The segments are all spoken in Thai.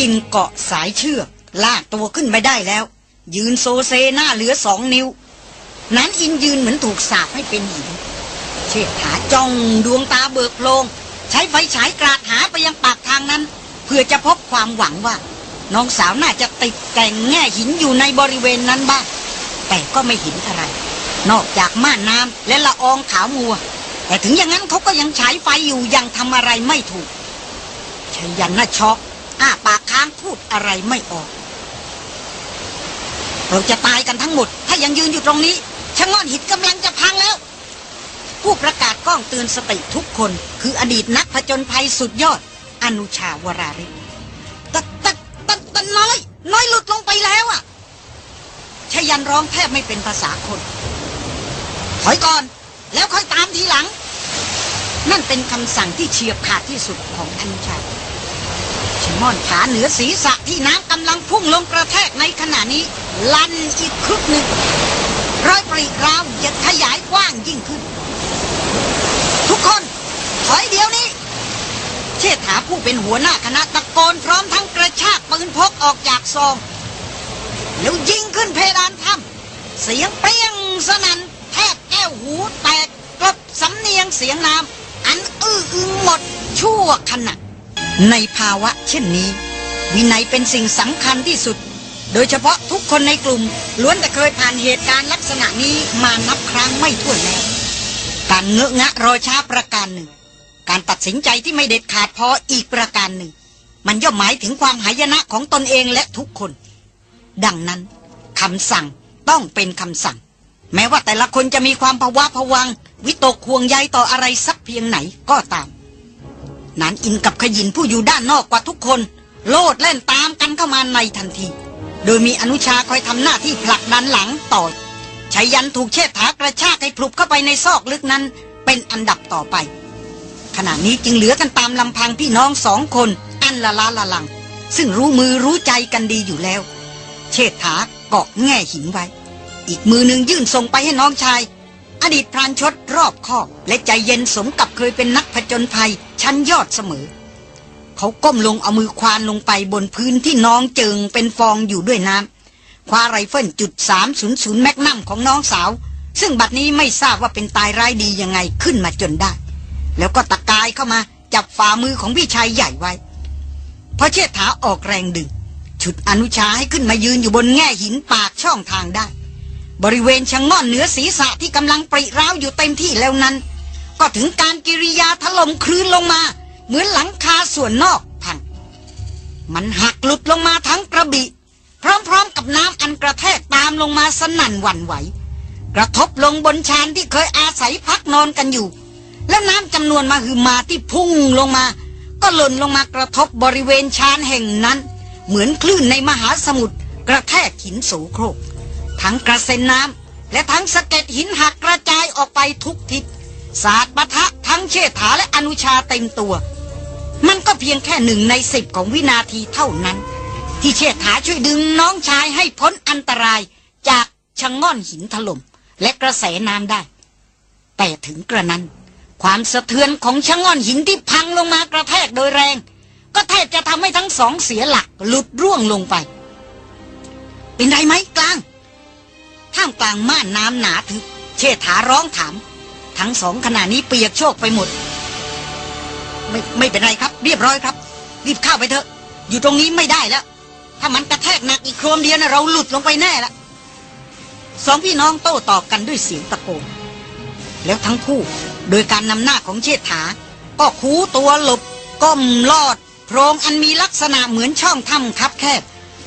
ยินเกาะสายเชือกลากตัวขึ้นไปได้แล้ว ยืนโซเซหน้าเหลือสองนิ้ว นั้นอินยืนเหมือนถูกสาปให้เป็นหินเชษฐาจ้องดวงตาเบิกโพลง ใช้ไฟฉายกราดหาไปยังปากทางนั้น เพื่อจะพบความหวังว่า น้องสาวน่าจะติดแก่งแง่หินอยู่ในบริเวณนั้นบ้างแต่ก็ไม่เห็นอะไร นอกจากม่านน้ำและละอองขาวมัว แต่ถึงอย่างนั้นเขาก็ยังฉายไฟอยู่ยังทำอะไรไม่ถูกชยันน่ะช็อก้าปากค้างพูดอะไรไม่ออก เราจะตายกันทั้งหมด ถ้ายังยืนอยู่ตรงนี้ชะง่อนหินกำลังจะพังแล้ว ผู้ประกาศกล้องเตือนสติทุกคน คืออดีตนักผจญภัยสุดยอด อนุชาวราริตะตะตะตะน้อย น้อยหลุดลงไปแล้วอะชยันร้องแทบไม่เป็นภาษาคน ถอยก่อน แล้วค่อยตามทีหลัง นั่นเป็นคำสั่งที่เฉียบขาดที่สุดของอนุชา ชม่อนขาเหนือศีรษะที่น้ำกำลังพุ่งลงกระแทกในขณะนี้ ลั่นอีกครึกหนึ่งรอยปรีกราวจะขยายกว้างยิ่งขึ้น ทุกคน ถอยเดี๋ยวนี้ เชษฐาผู้เป็นหัวหน้าคณะตะโกนพร้อมทั้งกระชากปืนพกออกจากซอง แล้วยิงขึ้นเพดานถ้ำเสียงเปรี้ยงสนั่นแทบแก้วหูแตกกลบสำเนียงเสียงน้ำอันอื้ออึงหมดชั่วขณะ ในภาวะเช่นนี้ วินัยเป็นสิ่งสำคัญที่สุด โดยเฉพาะทุกคนในกลุ่ม ล้วนแต่เคยผ่านเหตุการณ์ลักษณะนี้มานับครั้งไม่ถ้วนแล้ว การเงอะงะรอช้าประการหนึ่ง การตัดสินใจที่ไม่เด็ดขาดพออีกประการหนึ่ง มันย่อมหมายถึงความหายนะของตนเองและทุกคน ดังนั้นคำสั่งต้องเป็นคำสั่ง แม้ว่าแต่ละคนจะมีความภาวะผวัง วิตกห่วงใยต่ออะไรสักเพียงไหนก็ตาม นานอินกับขยินผู้อยู่ด้านนอกกว่าทุกคน โลดเล่นตามกันเข้ามาในทันที โดยมีอนุชาคอยทำหน้าที่ผลักดันหลังต่อชายันถูกเชิดถากระชากให้พลุบเข้าไปในซอกลึกนั้น เป็นอันดับต่อไป ขณะนี้จึงเหลือกันตามลำพังพี่น้องสองคน อันละลาละลัง ซึ่งรู้มือรู้ใจกันดีอยู่แล้ว เชษฐาเกาะแง่หินไว้ อีกมือหนึ่งยื่นส่งไปให้น้องชาย อดีตพรานชดรอบคอบ และใจเย็นสมกับเคยเป็นนักผจญภัย ชั้นยอดเสมอ เขาก้มลงเอามือควานลงไปบนพื้นที่นองเจิ่งเป็นฟองอยู่ด้วยน้ำคว้าไรเฟิลจุดสามศูนย์ศูนย์แมกนัมของน้องสาว ซึ่งบัดนี้ไม่ทราบว่าเป็นตายร้ายดียังไงขึ้นมาจนได้ แล้วก็ตะกายเข้ามาจับฝ่ามือของพี่ชายใหญ่ไว้พอเชิดถาออกแรงดึง ฉุดอนุชาให้ขึ้นมายืนอยู่บนแง่หินปากช่องทางได้ บริเวณชะงง่อนเหนือศีรษะที่กำลังปริร้าวอยู่เต็มที่แล้วนั้น ก็ถึงการกิริยาถล่มคลื่นลงมา เหมือนหลังคาส่วนนอกพัง มันหักหลุดลงมาทั้งกระบี่พร้อมๆกับน้ำอันกระแทกตามลงมาสนั่นหวั่นไหว กระทบลงบนชานที่เคยอาศัยพักนอนกันอยู่ และน้ำจำนวนมาคือมาที่พุ่งลงมา ก็หล่นลงมากระทบบริเวณชานแห่งนั้น เหมือนคลื่นในมหาสมุทรกระแทกหินโสโครก ทั้งกระเซ็นน้ำและทั้งสะเก็ดหินหักกระจายออกไปทุกทิศสาดปะทะทั้งเชษฐาและอนุชาเต็มตัว มันก็เพียงแค่หนึ่งในสิบของวินาทีเท่านั้น ที่เชษฐาช่วยดึงน้องชายให้พ้นอันตรายจากชะงง่อนหินถล่มและกระแสน้ำได้ แต่ถึงกระนั้น ความสะเทือนของชะงง่อนหินที่พังลงมากระแทกโดยแรง ก็แทบจะทำให้ทั้งสองเสียหลักหลุดร่วงลงไป เป็นไรไหมกลาง ท่ามกลางม่านน้ำหนาทึบเชษฐาร้องถาม ทั้งสองขณะนี้เปียกโชกไปหมด ไม่ไม่เป็นไรครับ เรียบร้อยครับ รีบเข้าไปเถอะ อยู่ตรงนี้ไม่ได้แล้ว ถ้ามันกระแทกหนักอีกโครมเดียวนะเราหลุดลงไปแน่ละสองพี่น้องโต้ตอบกันด้วยเสียงตะโกนแล้วทั้งคู่โดยการนำหน้าของเชษฐา ก็คูตัวหลบก้มลอดโพรงอันมีลักษณะเหมือนช่องถ้ำคับแคบ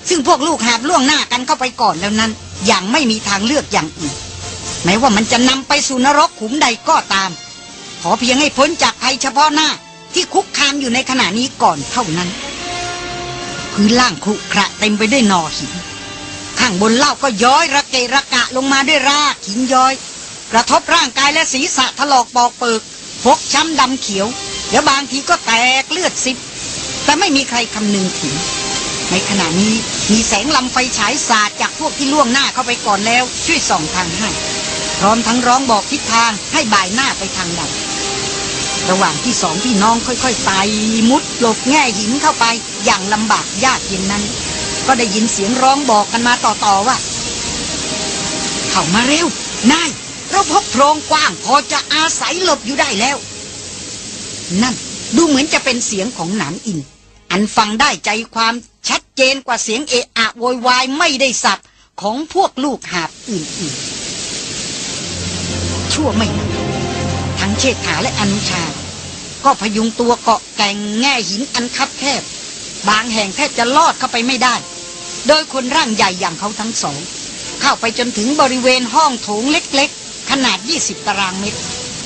ซึ่งพวกลูกหาบล่วงหน้ากันเข้าไปก่อนแล้วนั้น อย่างไม่มีทางเลือกอย่างอื่น แม้ว่ามันจะนำไปสู่นรกขุมใดก็ตาม ขอเพียงให้พ้นจากภัยเฉพาะหน้าที่คุกคามอยู่ในขณะนี้ก่อนเท่านั้นพื้นล่างครุขระเต็มไปด้วยนอหิน ข้างบนเล่าก็ย้อยระเกะระกะลงมาด้วยรากหินย้อย กระทบร่างกายและศีรษะถลอกปอกเปิกพกช้ำดำเขียวแล้วบางทีก็แตกเลือดซิบ แต่ไม่มีใครคำนึงถึง ในขณะนี้มีแสงลำไฟฉายสาดจากพวกที่ล่วงหน้าเข้าไปก่อนแล้ว ช่วยส่องทางให้ พร้อมทั้งร้องบอกทิศทางให้บ่ายหน้าไปทางใดระหว่างที่สองพี่น้องค่อยๆไต่มุดหลบแง่หินเข้าไปอย่างลำบากยากเย็นนั้น ก็ได้ยินเสียงร้องบอกกันมาต่อๆว่าเข้ามาเร็วนายเราพบโพรงกว้างพอจะอาศัยหลบอยู่ได้แล้ว นั่นดูเหมือนจะเป็นเสียงของหนานอิน อันฟังได้ใจความ เจนกว่าเสียงเอะอะโวยวายไม่ได้สับของพวกลูกหาบอื่นๆ ชั่วไม่นานทั้งเชษฐาและอนุชา ก็พยุงตัวเกาะแก่งแง่หินอันคับแคบ บางแห่งแทบจะลอดเข้าไปไม่ได้ โดยคนร่างใหญ่อย่างเขาทั้งสอง เข้าไปจนถึงบริเวณห้องโถงเล็กๆ ขนาด 20 ตารางเมตร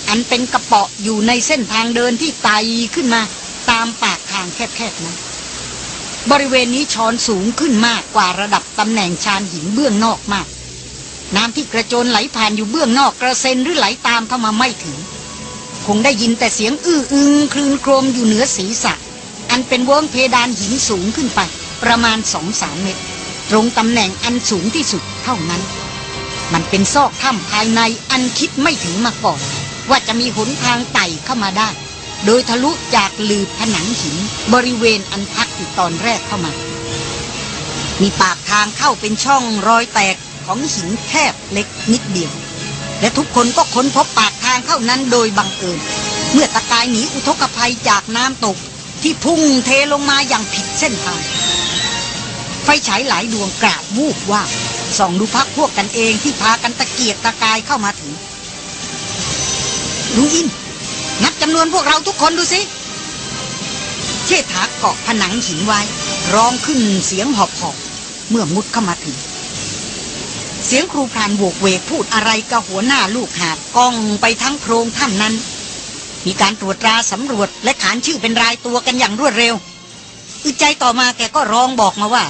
อันเป็นกระเปาะอยู่ในเส้นทางเดินที่ไต่ขึ้นมาตามปากทางแคบๆนั้น บริเวณนี้ชอนสูงขึ้นมากกว่าระดับตำแหน่งชานหินเบื้องนอกมาก น้ำที่กระโจนไหลผ่านอยู่เบื้องนอกกระเซ็นหรือไหลตามเข้ามาไม่ถึง คงได้ยินแต่เสียงอื้ออึงคลื่นโครมอยู่เหนือศีรษะ อันเป็นเวิ้งเพดานหินสูงขึ้นไป ประมาณสองสามเมตร ตรงตำแหน่งอันสูงที่สุดเท่านั้น มันเป็นซอกถ้ำภายในอันคิดไม่ถึงมาก่อนว่าจะมีหนทางไต่เข้ามาได้ โดยทะลุจากหลืบผนังหินบริเวณอันพักอยู่ตอนแรกเข้ามา มีปากทางเข้าเป็นช่องรอยแตกของหินแคบเล็กนิดเดียว และทุกคนก็ค้นพบปากทางเข้านั้นโดยบังเอิญเมื่อตะกายหนีอุทกภัยจากน้ำตกที่พุ่งเทลงมาอย่างผิดเส้นทาง ไฟฉายหลายดวงกราบวูบว่าส่องดูพักพวกกันเองที่พากันตะเกียกตะกายเข้ามาถึงลุงอิน นับจำนวนพวกเราทุกคนดูสิ เชษฐาเกาะผนังหินไว้ ร้องขึ้นเสียงหอบหอบเมื่อมุดเข้ามาถึง เสียงครูพรานโวกเวกพูดอะไรกับหัวหน้าลูกหาบก้องไปทั้งโพรงถ้ำนั้น มีการตรวจตราสำรวจและขานชื่อเป็นรายตัวกันอย่างรวดเร็ว อึดใจต่อมาแกก็ร้องบอกมาว่า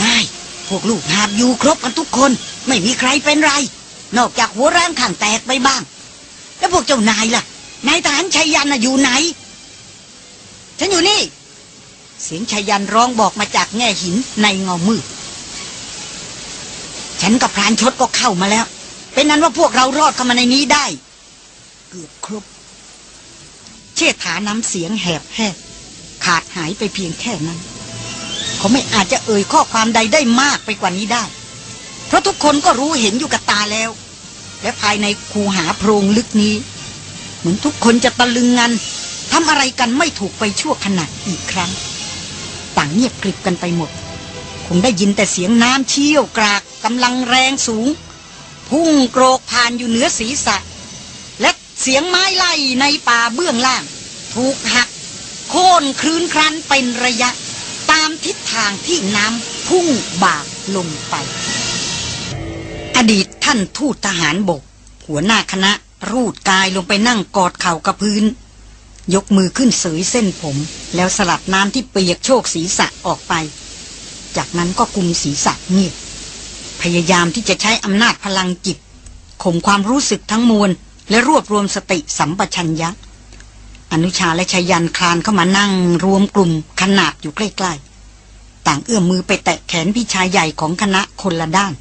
นายพวกลูกหาบอยู่ครบกันทุกคน ไม่มีใครเป็นไร นอกจากหัวร่างข้างแตกไปบ้าง แล้วพวกเจ้านายล่ะ นายทหารชัยยันน่ะอยู่ไหน ฉันอยู่นี่ เสียงชัยยันร้องบอกมาจากแง่หินในเงามืด ฉันกับพรานชดก็เข้ามาแล้ว เป็นนั้นว่าพวกเรารอดเข้ามาในนี้ได้ เกือบครบ เชษฐาน้ำเสียงแหบแห้งขาดหายไปเพียงแค่นั้น เขาไม่อาจจะเอ่ยข้อความใดได้มากไปกว่านี้ได้ เพราะทุกคนก็รู้เห็นอยู่กับตาแล้ว และภายในคูหาโพรงลึกนี้ เหมือนทุกคนจะตะลึงงันทำอะไรกันไม่ถูกไปชั่วขณะอีกครั้ง ต่างเงียบกริบกันไปหมด คงได้ยินแต่เสียงน้ำเชี่ยวกรากกำลังแรงสูง พุ่งโกรกผ่านอยู่เหนือศีรษะ และเสียงไม้ไล่ในป่าเบื้องล่าง ถูกหัก โค่นคลื่นครันเป็นระยะ ตามทิศทางที่น้ำพุ่งบากลงไป ดีตท่านทูตทหารบก หัวหน้าคณะ รูดกายลงไปนั่งกอดเข่ากับพื้น ยกมือขึ้นเสยเส้นผม แล้วสลัดน้ำที่เปียกโชกศีรษะออกไป จากนั้นก็กุมศีรษะเงียบพยายามที่จะใช้อำนาจพลังจิตข่มความรู้สึกทั้งมวล และรวบรวมสติสัมปชัญญะ อนุชาและชายันคลานเข้ามานั่งรวมกลุ่มขนาบอยู่ใกล้ ๆ ต่างเอื้อมมือไปแตะแขนพี่ชายใหญ่ของคณะคนละด้าน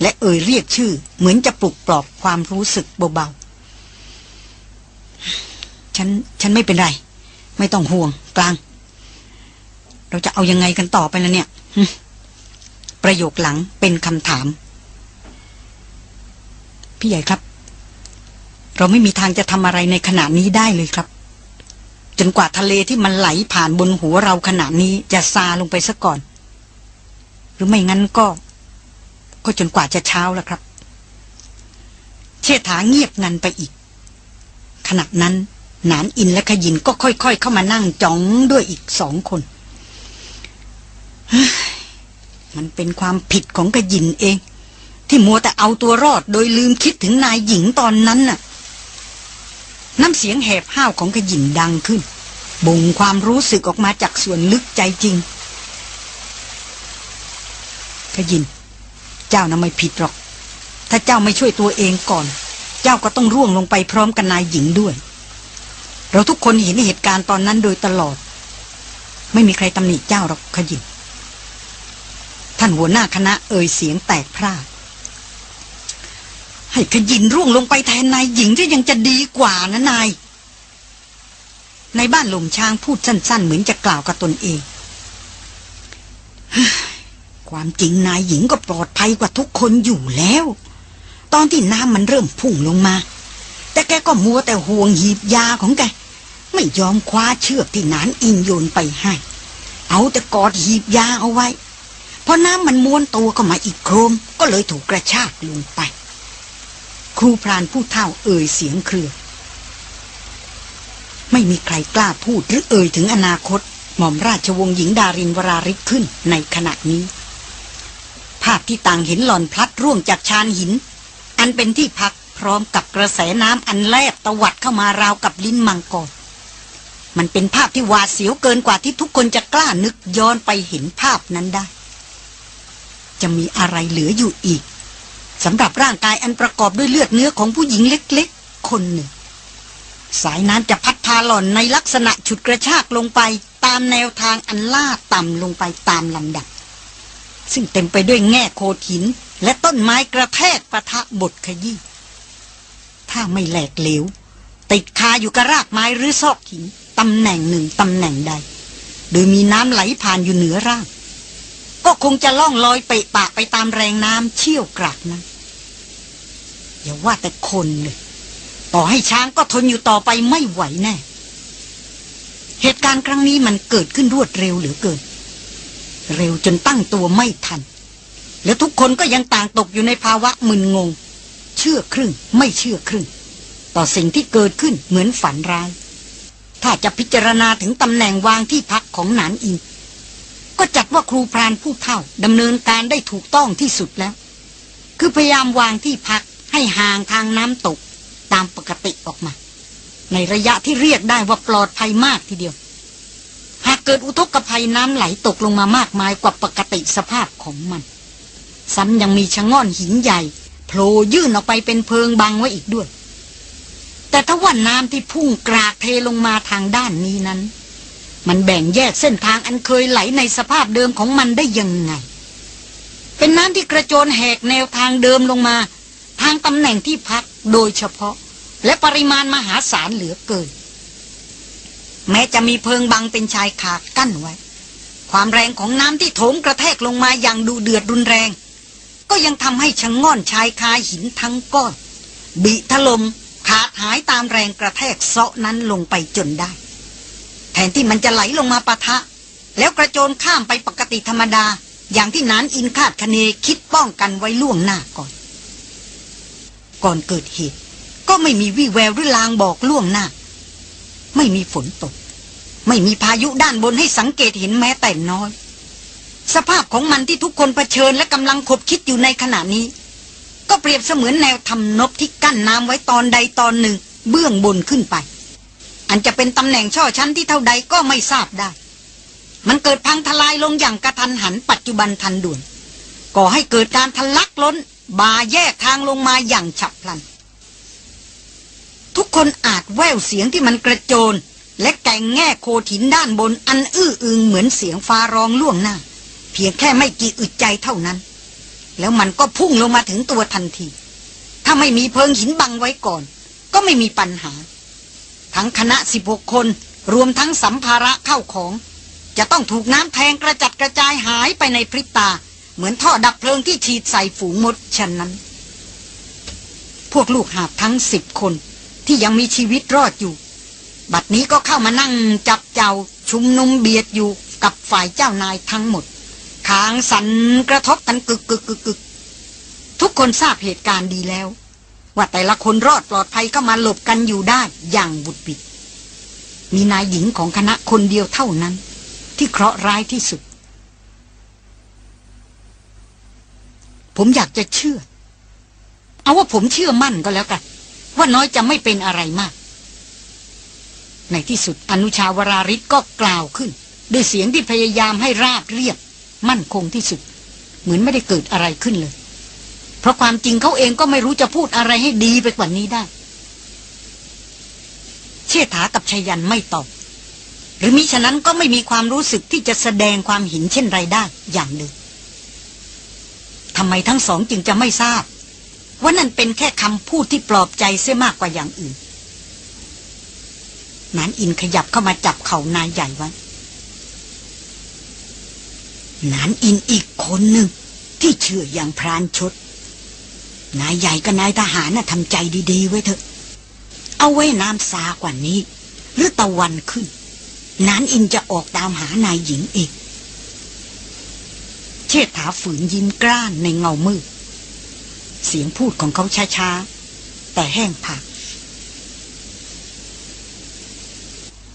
และเอ่ยเรียกชื่อเหมือนจะปลุกปลอบความรู้สึกเบาๆ ฉัน ฉันไม่เป็นไร ไม่ต้องห่วงกลาง เราจะเอายังไงกันต่อไปล่ะเนี่ย ประโยคหลังเป็นคำถาม พี่ใหญ่ครับ เราไม่มีทางจะทำอะไรในขณะนี้ได้เลยครับ จนกว่าทะเลที่มันไหลผ่านบนหัวเราขณะนี้จะซาลงไปซะก่อน หรือไม่งั้นก็ ก็จนกว่าจะเช้าแล้วครับ เชษฐาเงียบงันไปอีก ขณะนั้นหนานอินและขยินก็ค่อยๆ เข้ามานั่งจ้องด้วยอีกสองคน มันเป็นความผิดของขยินเอง ที่มัวแต่เอาตัวรอดโดยลืมคิดถึงนายหญิงตอนนั้นน่ะ น้ำเสียงแหบห้าวของขยินดังขึ้น บ่งความรู้สึกออกมาจากส่วนลึกใจจริงขยิน เจ้าน่ะไม่ผิดหรอก ถ้าเจ้าไม่ช่วยตัวเองก่อน เจ้าก็ต้องร่วงลงไปพร้อมกับนายหญิงด้วย เราทุกคนเห็นเหตุการณ์ตอนนั้นโดยตลอด ไม่มีใครตำหนิเจ้าหรอกขยินท่านหัวหน้าคณะเอ่ยเสียงแตกพร่าให้ขยินร่วงลงไปแทนนายหญิงที่ยังจะดีกว่านะนาย ในบ้านหลมช้างพูดสั้น ๆ เหมือนจะกล่าวกับตนเอง ความจริงนายหญิงก็ปลอดภัยกว่าทุกคนอยู่แล้ว ตอนที่น้ำมันเริ่มพุ่งลงมา แต่แกก็มัวแต่ห่วงหีบยาของแก ไม่ยอมคว้าเชือกที่นานอินโยนไปให้ เอาแต่กอดหีบยาเอาไว้พอน้ำมันม้วนตัวเข้ามาอีกโครม ก็เลยถูกกระชากลงไป ครูพรานผู้เฒ่าเอ่ยเสียงเครือ ไม่มีใครกล้าพูดหรือเอ่ยถึงอนาคต หม่อมราชวงศ์หญิงดารินวราริศขึ้นในขณะนี้ ภาพที่ต่างเห็นหล่อนพลัดร่วงจากชานหิน อันเป็นที่พักพร้อมกับกระแสน้ำอันแลบตวัดเข้ามาราวกับลิ้นมังกรมันเป็นภาพที่หวาดเสียวเกินกว่าที่ทุกคนจะกล้านึกย้อนไปเห็นภาพนั้นได้ จะมีอะไรเหลืออยู่อีกสำหรับร่างกายอันประกอบด้วยเลือดเนื้อของผู้หญิงเล็กๆ คนหนึ่ง สายน้ำจะพัดพาหล่อนในลักษณะฉุดกระชากลงไป ตามแนวทางอันลาดต่ำลงไปตามลำดับ ซึ่งเต็มไปด้วยแง่โคหิน และต้นไม้กระแทกปะทะบทขยี้ถ้าไม่แหลกเหลว ติดคาอยู่กับรากไม้หรือซอกหินตำแหน่งหนึ่งตำแหน่งใด โดยมีน้ำไหลผ่านอยู่เหนือร่าง ก็คงจะล่องลอยไปปะไปตามแรงน้ำเชี่ยวกรากนั้นอย่าว่าแต่คนเลยต่อให้ช้างก็ทนอยู่ต่อไปไม่ไหวแน่ เหตุการณ์ครั้งนี้มันเกิดขึ้นรวดเร็วเหลือเกิน เร็วจนตั้งตัวไม่ทัน แล้วทุกคนก็ยังต่างตกอยู่ในภาวะมึนงง เชื่อครึ่งไม่เชื่อครึ่ง ต่อสิ่งที่เกิดขึ้นเหมือนฝันร้าย ถ้าจะพิจารณาถึงตำแหน่งวางที่พักของหนานอิน ก็จัดว่าครูพรานผู้เท่าดำเนินการได้ถูกต้องที่สุดแล้ว คือพยายามวางที่พักให้ห่างทางน้ำตกตามปกติออกมา ในระยะที่เรียกได้ว่าปลอดภัยมากทีเดียว หากเกิดอุทกภัยน้ำไหลตกลงมามากมายกว่าปกติสภาพของมัน ซ้ำยังมีชะง่อนหินใหญ่โผล่ยื่นออกไปเป็นเพิงบังไว้อีกด้วย แต่ถ้าว่าน้ำที่พุ่งกรากเทลงมาทางด้านนี้นั้น มันแบ่งแยกเส้นทางอันเคยไหลในสภาพเดิมของมันได้ยังไง เป็นน้ำที่กระโจนแหกแนวทางเดิมลงมา ทางตำแหน่งที่พักโดยเฉพาะ และปริมาณมหาศาลเหลือเกิน แม้จะมีเพิงบังเป็นชายขาดกั้นไว้ ความแรงของน้ำที่โถมกระแทกลงมาอย่างดูเดือดรุนแรง ก็ยังทำให้ชะงง่อนชายคาหินทั้งก้อน บิถลมขาดหายตามแรงกระแทกเซาะนั้นลงไปจนได้ แทนที่มันจะไหลลงมาปะทะ แล้วกระโจนข้ามไปปกติธรรมดา อย่างที่นานอินคาดคะเนคิดป้องกันไว้ล่วงหน้าก่อน ก่อนเกิดเหตุ ก็ไม่มีวี่แววหรือลางบอกล่วงหน้า ไม่มีฝนตก ไม่มีพายุด้านบนให้สังเกตเห็นแม้แต่น้อย สภาพของมันที่ทุกคนเผชิญและกำลังคบคิดอยู่ในขณะนี้ ก็เปรียบเสมือนแนวทำนบที่กั้นน้ำไว้ตอนใดตอนหนึ่ง เบื้องบนขึ้นไป อันจะเป็นตำแหน่งช่อชั้นที่เท่าใดก็ไม่ทราบได้ มันเกิดพังทลายลงอย่างกระทันหันปัจจุบันทันด่วนก่อให้เกิดการทะลักล้น บาแยกทางลงมาอย่างฉับพลัน ทุกคนอาจแววเสียงที่มันกระโจน และแก่งแง่โคถินด้านบนอันอื้ออึงเหมือนเสียงฟ้าร้องล่วงหน้า เพียงแค่ไม่กี่อึดใจเท่านั้น แล้วมันก็พุ่งลงมาถึงตัวทันที ถ้าไม่มีเพิงหินบังไว้ก่อน ก็ไม่มีปัญหา ทั้งคณะสิบหกคนรวมทั้งสัมภาระเข้าของ จะต้องถูกน้ำแทงกระจัดกระจายหายไปในพริบตา เหมือนท่อดับเพลิงที่ฉีดใส่ฝูงมดฉะนั้น พวกลูกหาบทั้งสิบคน ที่ยังมีชีวิตรอดอยู่ บัดนี้ก็เข้ามานั่งจับเจ้าชุมนุมเบียดอยู่กับฝ่ายเจ้านายทั้งหมดขางสันกระทบกันกึกกึกกึกกึกทุกคนทราบเหตุการณ์ดีแล้ว ว่าแต่ละคนรอดปลอดภัยก็มาหลบกันอยู่ได้อย่างบุดบิด มีนายหญิงของคณะคนเดียวเท่านั้น ที่เคราะห์ร้ายที่สุด ผมอยากจะเชื่อ เอาว่าผมเชื่อมั่นก็แล้วกัน ว่าน้อยจะไม่เป็นอะไรมาก ในที่สุดอนุชาวราริศก็กล่าวขึ้น ด้วยเสียงที่พยายามให้ราบเรียบ มั่นคงที่สุด เหมือนไม่ได้เกิดอะไรขึ้นเลย เพราะความจริงเขาเองก็ไม่รู้จะพูดอะไรให้ดีไปกว่านี้ได้ เชษฐากับชัยยันไม่ตอบหรือมิฉะนั้นก็ไม่มีความรู้สึกที่จะแสดงความเห็นเช่นไรได้อย่างหนึ่งทำไมทั้งสองจึงจะไม่ทราบ ว่านั่นเป็นแค่คำพูดที่ปลอบใจเสียมากกว่าอย่างอื่นนานอินขยับเข้ามาจับเข่านายใหญ่ไว้นานอินอีกคนหนึ่ง ที่เชื่ออย่างพรานชด นายใหญ่กับนายทหารน่ะทำใจดีๆไว้เถอะ เอาไว้น้ำซากว่านี้ หรือตะวันขึ้นนานอินจะออกตามหานายหญิงเอง เชษฐาฝืนยิ้มกล้านในเงามืด เสียงพูดของเขาช้าๆ แต่แห้งผาก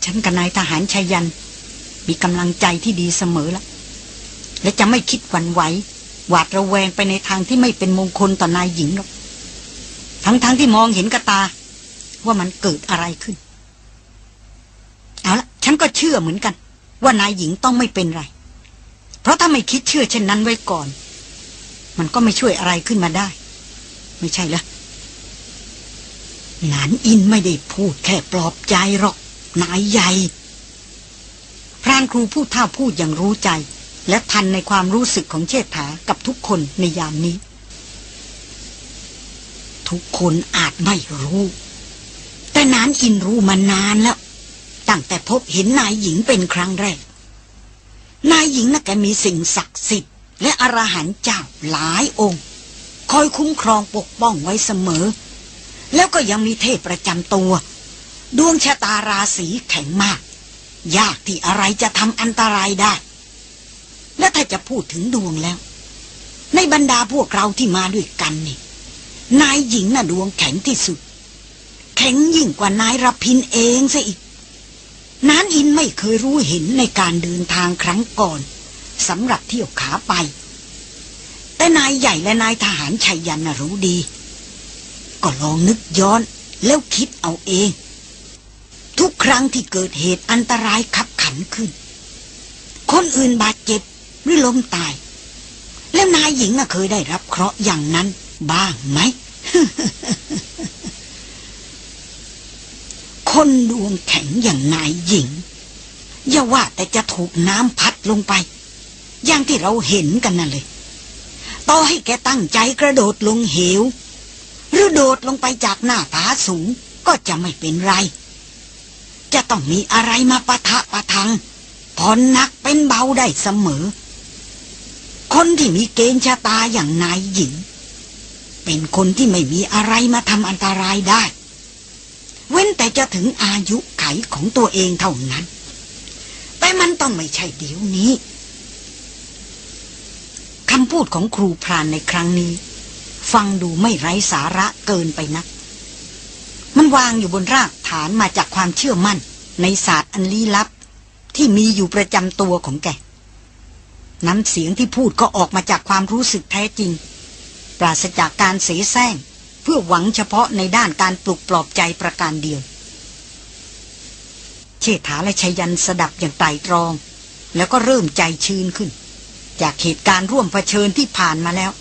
ฉันกับนายทหารชายัน มีกำลังใจที่ดีเสมอแล้วและจะไม่คิดหวั่นไหวหวาดระแวงไปในทางที่ไม่เป็นมงคลต่อนายหญิงหรอกทั้งๆทที่มองเห็นกระตา ว่ามันเกิดอะไรขึ้น เอาละฉันก็เชื่อเหมือนกัน ว่านายหญิงต้องไม่เป็นไร เพราะถ้าไม่คิดเชื่อเช่นนั้นไว้ก่อน มันก็ไม่ช่วยอะไรขึ้นมาได้ ไม่ใช่เหรอนานอินไม่ได้พูดแค่ปลอบใจหรอก นายใหญ่พรานครูพูดท่าพูดอย่างรู้ใจ และทันในความรู้สึกของเชษฐากับทุกคนในยามนี้ ทุกคนอาจไม่รู้ แต่นานอินรู้มานานแล้ว ตั้งแต่พบเห็นนายหญิงเป็นครั้งแรก นายหญิงน่ะแกมีสิ่งศักดิ์สิทธิ์และอรหันต์เจ้าหลายองค์ คอยคุ้มครองปกป้องไว้เสมอ แล้วก็ยังมีเทพประจำตัว ดวงชะตาราศีแข็งมาก ยากที่อะไรจะทำอันตรายได้ และถ้าจะพูดถึงดวงแล้ว ในบรรดาพวกเราที่มาด้วยกันนี่ นายหญิงน่ะดวงแข็งที่สุด แข็งยิ่งกว่านายรพินเองซะอีกนานอินไม่เคยรู้เห็นในการเดินทางครั้งก่อนสำหรับเที่ยวขาไป แต่นายใหญ่และนายทหารชัยยันรู้ดี ก็ลองนึกย้อนแล้วคิดเอาเอง ทุกครั้งที่เกิดเหตุอันตรายขับขันขึ้น คนอื่นบาดเจ็บหรือล้มตาย แล้วนายหญิงเคยได้รับเคราะห์อย่างนั้นบ้างไหม คนดวงแข็งอย่างนายหญิง อย่าว่าแต่จะถูกน้ำพัดลงไป อย่างที่เราเห็นกันนั่นเลย ต่อให้แกตั้งใจกระโดดลงเหว หรือโดดลงไปจากหน้าผาสูงก็จะไม่เป็นไร จะต้องมีอะไรมาปะทะปะทังผ่อนหนักเป็นเบาได้เสมอ คนที่มีเกณฑ์ชะตาอย่างนายหญิง เป็นคนที่ไม่มีอะไรมาทำอันตรายได้ เว้นแต่จะถึงอายุไขของตัวเองเท่านั้น แต่มันต้องไม่ใช่เดี๋ยวนี้ำพูดของครูพรานในครั้งนี้ ฟังดูไม่ไร้สาระเกินไปนัก มันวางอยู่บนรากฐานมาจากความเชื่อมั่น ในศาสตร์อันลี้ลับ ที่มีอยู่ประจำตัวของแก น้ำเสียงที่พูดก็ออกมาจากความรู้สึกแท้จริง ปราศจากการเสแสร้งเพื่อหวังเฉพาะในด้านการปลุกปลอบใจประการเดียว เชษฐาและชัยยันสดับอย่างไตรตรอง แล้วก็เริ่มใจชื้นขึ้น จากเหตุการณ์ร่วมเผชิญที่ผ่านมาแล้ว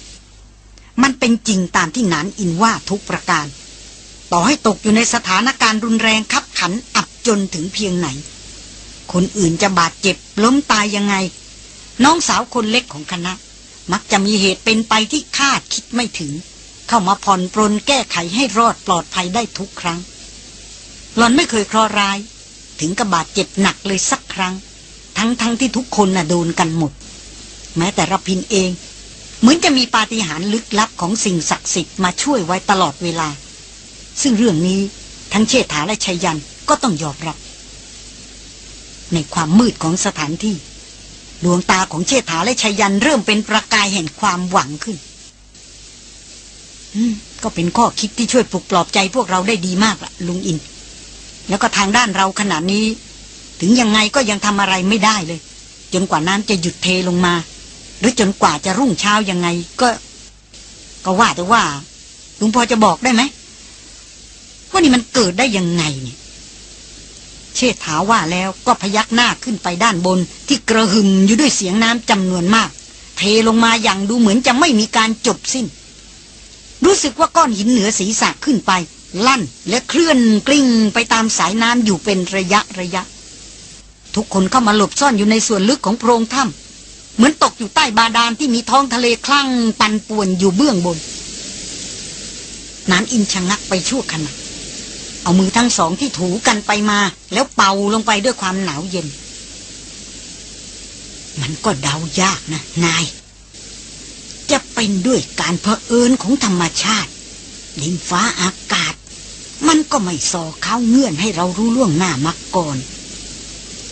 มันเป็นจริงตามที่นานอินว่าทุกประการ ต่อให้ตกอยู่ในสถานการณ์รุนแรงขับขันอับจนถึงเพียงไหน คนอื่นจะบาดเจ็บล้มตายยังไง น้องสาวคนเล็กของคณะ มักจะมีเหตุเป็นไปที่คาดคิดไม่ถึง เข้ามาผ่อนปรนแก้ไขให้รอดปลอดภัยได้ทุกครั้งหลอนไม่เคยเคราะร้าย ถึงกับบาดเจ็บหนักเลยสักครั้ง ทั้งทั้งที่ทุกคนน่ะโดนกันหมด แม้แต่รพินเอง เหมือนจะมีปาฏิหาริย์ลึกลับของสิ่งศักดิ์สิทธิ์มาช่วยไว้ตลอดเวลา ซึ่งเรื่องนี้ทั้งเชษฐาและชัยยันก็ต้องยอมรับ ในความมืดของสถานที่ ดวงตาของเชษฐาและชัยยันเริ่มเป็นประกายแห่งความหวังขึ้นก็เป็นข้อคิดที่ช่วยปลุกปลอบใจพวกเราได้ดีมากละลุงอิน แล้วก็ทางด้านเราขณะนี้ ถึงยังไงก็ยังทำอะไรไม่ได้เลย จนกว่าน้ำจะหยุดเทลงมา หรือจนกว่าจะรุ่งเช้ายังไง ก็ ก็ว่าแต่ว่าลุงพอจะบอกได้ไหมว่านี่มันเกิดได้ยังไงเนี่ย เชษฐาว่าแล้วก็พยักหน้าขึ้นไปด้านบน ที่กระหึ่มอยู่ด้วยเสียงน้ำจำนวนมาก เทลงมาอย่างดูเหมือนจะไม่มีการจบสิ้น รู้สึกว่าก้อนหินเหนือศีรษะขึ้นไป ลั่นและเคลื่อนกลิ้งไปตามสายน้ำอยู่เป็นระยะระยะ ทุกคนเข้ามาหลบซ่อนอยู่ในส่วนลึกของโพรงถ้ำ เหมือนตกอยู่ใต้บาดาลที่มีท้องทะเลคลั่งปันป่วนอยู่เบื้องบนนานอินชะงักไปชั่วขณะเอามือทั้งสองที่ถูกันไปมา แล้วเป่าลงไปด้วยความหนาวเย็น มันก็เดายากนะ นาย จะเป็นด้วยการเผอิญของธรรมชาติดินฟ้าอากาศ มันก็ไม่สอเข้าเงื่อนให้เรารู้ล่วงหน้ามาก่อน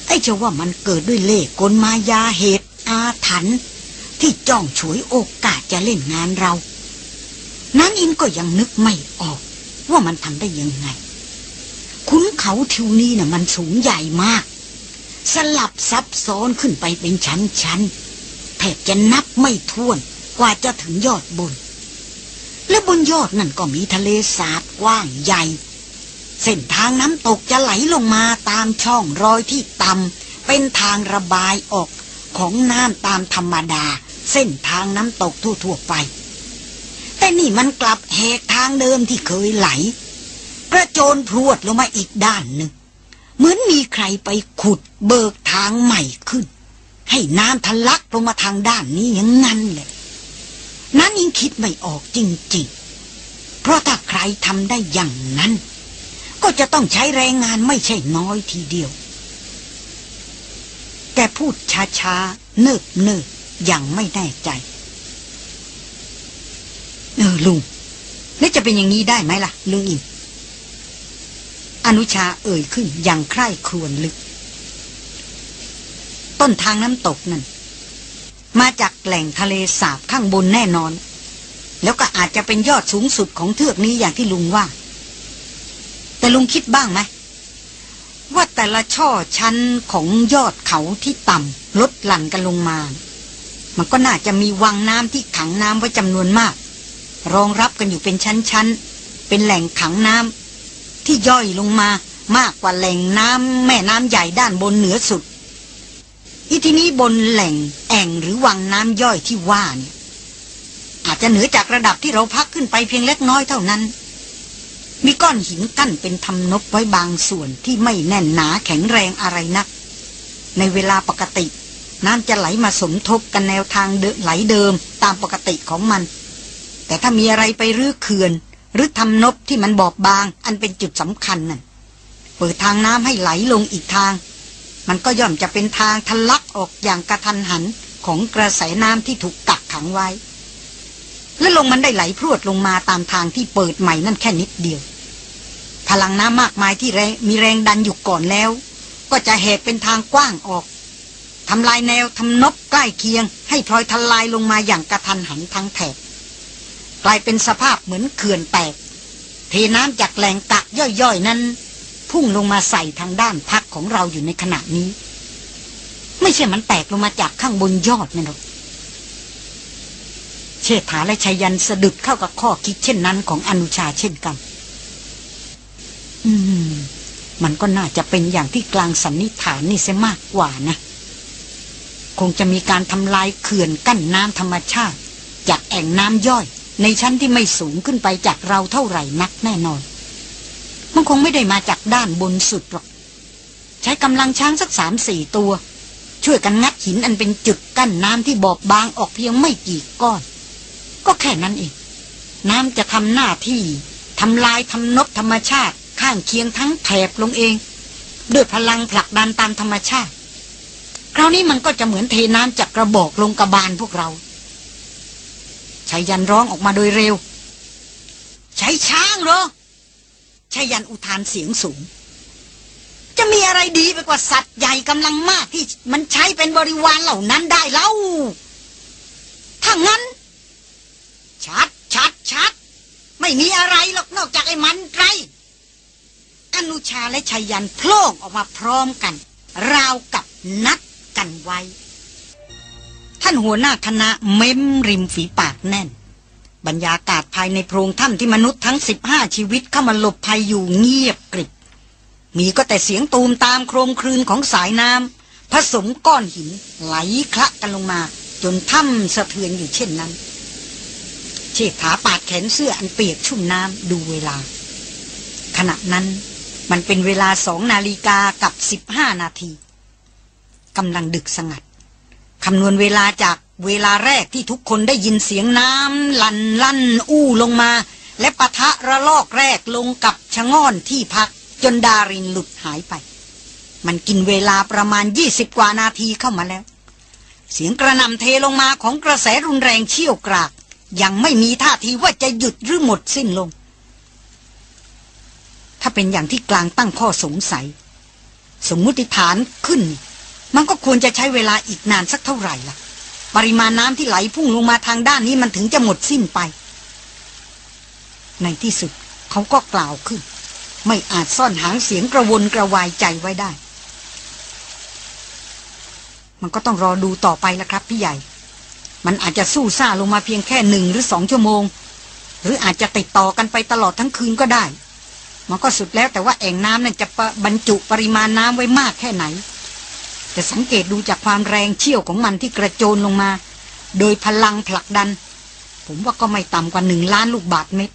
ไอ้เจ้าว่ามันเกิดด้วยเล่กลมายาเหตุ อาถรรพ์ที่จ้องฉวยโอกาสจะเล่นงานเรา นั้นอินก็ยังนึกไม่ออก ว่ามันทำได้ยังไง คุ้นเขาทิวนี้นะ่ะมันสูงใหญ่มาก สลับซับซ้อนขึ้นไปเป็นชั้นๆแทบจะนับไม่ถ้วนกว่าจะถึงยอดบน และบนยอดนั่นก็มีทะเลสาบกว้างใหญ่ เส้นทางน้ำตกจะไหลลงมาตามช่องรอยที่ต่ำเป็นทางระบายออก ของน้ำตามธรรมดา เส้นทางน้ำตกทั่วๆไป แต่นี่มันกลับแหกทางเดิมที่เคยไหล กระโจนพรวดลงมาอีกด้านหนึ่ง เหมือนมีใครไปขุดเบิกทางใหม่ขึ้น ให้น้ำทะลักลงมาทางด้านนี้อย่างนั้นแหละนั้นยิ่งคิดไม่ออกจริงๆ เพราะถ้าใครทำได้อย่างนั้น ก็จะต้องใช้แรงงานไม่ใช่น้อยทีเดียว แกพูดช้าๆ เนิบเนิบอย่างไม่แน่ใจ เออลุง แล้วจะเป็นอย่างนี้ได้ไหมล่ะลุงอินอนุชาเอ่ยขึ้นอย่างใคร่ครวญลึก ต้นทางน้ำตกนั่น มาจากแหล่งทะเลสาบข้างบนแน่นอน แล้วก็อาจจะเป็นยอดสูงสุดของเทือกนี้อย่างที่ลุงว่า แต่ลุงคิดบ้างไหม ว่าแต่ละช่อชั้นของยอดเขาที่ต่ำลดหลั่นกันลงมา มันก็น่าจะมีวังน้ำที่ขังน้ำไว้จำนวนมาก รองรับกันอยู่เป็นชั้นๆ เป็นแหล่งขังน้ำที่ย่อยลงมามากกว่าแหล่งน้ำแม่น้ำใหญ่ด้านบนเหนือสุด อีทีนี้บนแหล่งแอ่งหรือวังน้ำย่อยที่ว่าเนี่ยอาจจะเหนือจากระดับที่เราพักขึ้นไปเพียงเล็กน้อยเท่านั้น มีก้อนหินกั้นเป็นทำนบไว้บางส่วนที่ไม่แน่นหนาแข็งแรงอะไรนัก ในเวลาปกติ น้ำจะไหลมาสมทบกันแนวทางเดไหลเดิมตามปกติของมัน แต่ถ้ามีอะไรไปรื้อเขื่อน หรือทำนบที่มันบอบบาง อันเป็นจุดสำคัญนั่นเปิดทางน้ำให้ไหลลงอีกทาง มันก็ย่อมจะเป็นทางทะลักออกอย่างกระทันหันของกระแสน้ำที่ถูกกักขังไว้ และลงมันได้ไหลพรวดลงมาตามทางที่เปิดใหม่นั่นแค่นิดเดียว พลังน้ำมากมายที่แรงมีแรงดันอยู่ก่อนแล้ว ก็จะแหกเป็นทางกว้างออกทำลายแนวทำนบใกล้เคียง ให้พลอยทลายลงมาอย่างกระทันหันทั้งแถบกลายเป็นสภาพเหมือนเขื่อนแตก เทน้ำจากแหล่งกักย่อยๆนั้น พุ่งลงมาใส่ทางด้านพักของเราอยู่ในขณะนี้ ไม่ใช่มันแตกลงมาจากข้างบนยอดนั่นหรอกเชษฐาและชัยยันสะดุดเข้ากับข้อคิดเช่นนั้นของอนุชาเช่นกัน อืม มันก็น่าจะเป็นอย่างที่กลางสันนิษฐานนี่เสียมากกว่านะ คงจะมีการทำลายเขื่อนกั้นน้ำธรรมชาติ จากแอ่งน้ำย่อย ในชั้นที่ไม่สูงขึ้นไปจากเราเท่าไหร่นักแน่นอน มันคงไม่ได้มาจากด้านบนสุดหรอก ใช้กำลังช้างสักสามสี่ตัว ช่วยกันงัดหินอันเป็นจุดกั้นน้ำที่บอบบางออกเพียงไม่กี่ก้อน ก็แค่นั้นเองน้ำจะทำหน้าที่ทำลายทำนบธรรมชาติ ข้างเคียงทั้งแถบลงเอง ด้วยพลังผลักดันตามธรรมชาติ คราวนี้มันก็จะเหมือนเทน้ำจากกระบอกลงกระบาลพวกเราชายันร้องออกมาโดยเร็ว ใช้ช้างเหรอชายันอุทานเสียงสูง จะมีอะไรดีไปกว่าสัตว์ใหญ่กำลังมากที่มันใช้เป็นบริวารเหล่านั้นได้เล่าถ้างั้น ชัดชัดชัดไม่มีอะไรหรอกนอกจากไอ้มันไร อนุชาและชัยยันโพล่ออกมาพร้อมกัน ราวกับนัดกันไว้ ท่านหัวหน้าคณะเม้มริมฝีปากแน่น บรรยากาศภายในโพรงถ้ำที่มนุษย์ทั้งสิบห้าชีวิตเข้ามาหลบภัยอยู่เงียบกริบ มีก็แต่เสียงตูมตามโครมครืนของสายน้ำผสมก้อนหินไหลคละกันลงมา จนถ้ำสะเทือนอยู่เช่นนั้นเชษฐาปาดแขนเสื้ออันเปียกชุ่มน้ำดูเวลา ขณะนั้น มันเป็นเวลาสองนาฬิกากับสิบห้านาทีกำลังดึกสงัดคำนวณเวลาจากเวลาแรกที่ทุกคนได้ยินเสียงน้ำลั่นลั่นอู้ลงมา และปะทะระลอกแรกลงกับชะง่อนที่พักจนดารินหลุดหายไป มันกินเวลาประมาณยี่สิบกว่านาทีเข้ามาแล้ว เสียงกระนำเทลงมาของกระแสรุนแรงเชี่ยวกราก ยังไม่มีท่าทีว่าจะหยุดหรือหมดสิ้นลง ถ้าเป็นอย่างที่กลางตั้งข้อสงสัย สมมุติฐานขึ้น มันก็ควรจะใช้เวลาอีกนานสักเท่าไหร่ล่ะ ปริมาณน้ำที่ไหลพุ่งลงมาทางด้านนี้มันถึงจะหมดสิ้นไป ในที่สุดเขาก็กล่าวขึ้น ไม่อาจซ่อนหางเสียงกระวนกระวายใจไว้ได้ มันก็ต้องรอดูต่อไปละครับพี่ใหญ่ มันอาจจะสู้ซ่าลงมาเพียงแค่หนึ่งหรือสองชั่วโมง หรืออาจจะติดต่อกันไปตลอดทั้งคืนก็ได้ มันก็สุดแล้วแต่ว่าแอ่งน้ำนั้นจะบรรจุปริมาณน้ำไว้มากแค่ไหน แต่สังเกตดูจากความแรงเชี่ยวของมันที่กระโจนลงมา โดยพลังผลักดัน ผมว่าก็ไม่ต่ำกว่าหนึ่งล้านลูกบาทเมตร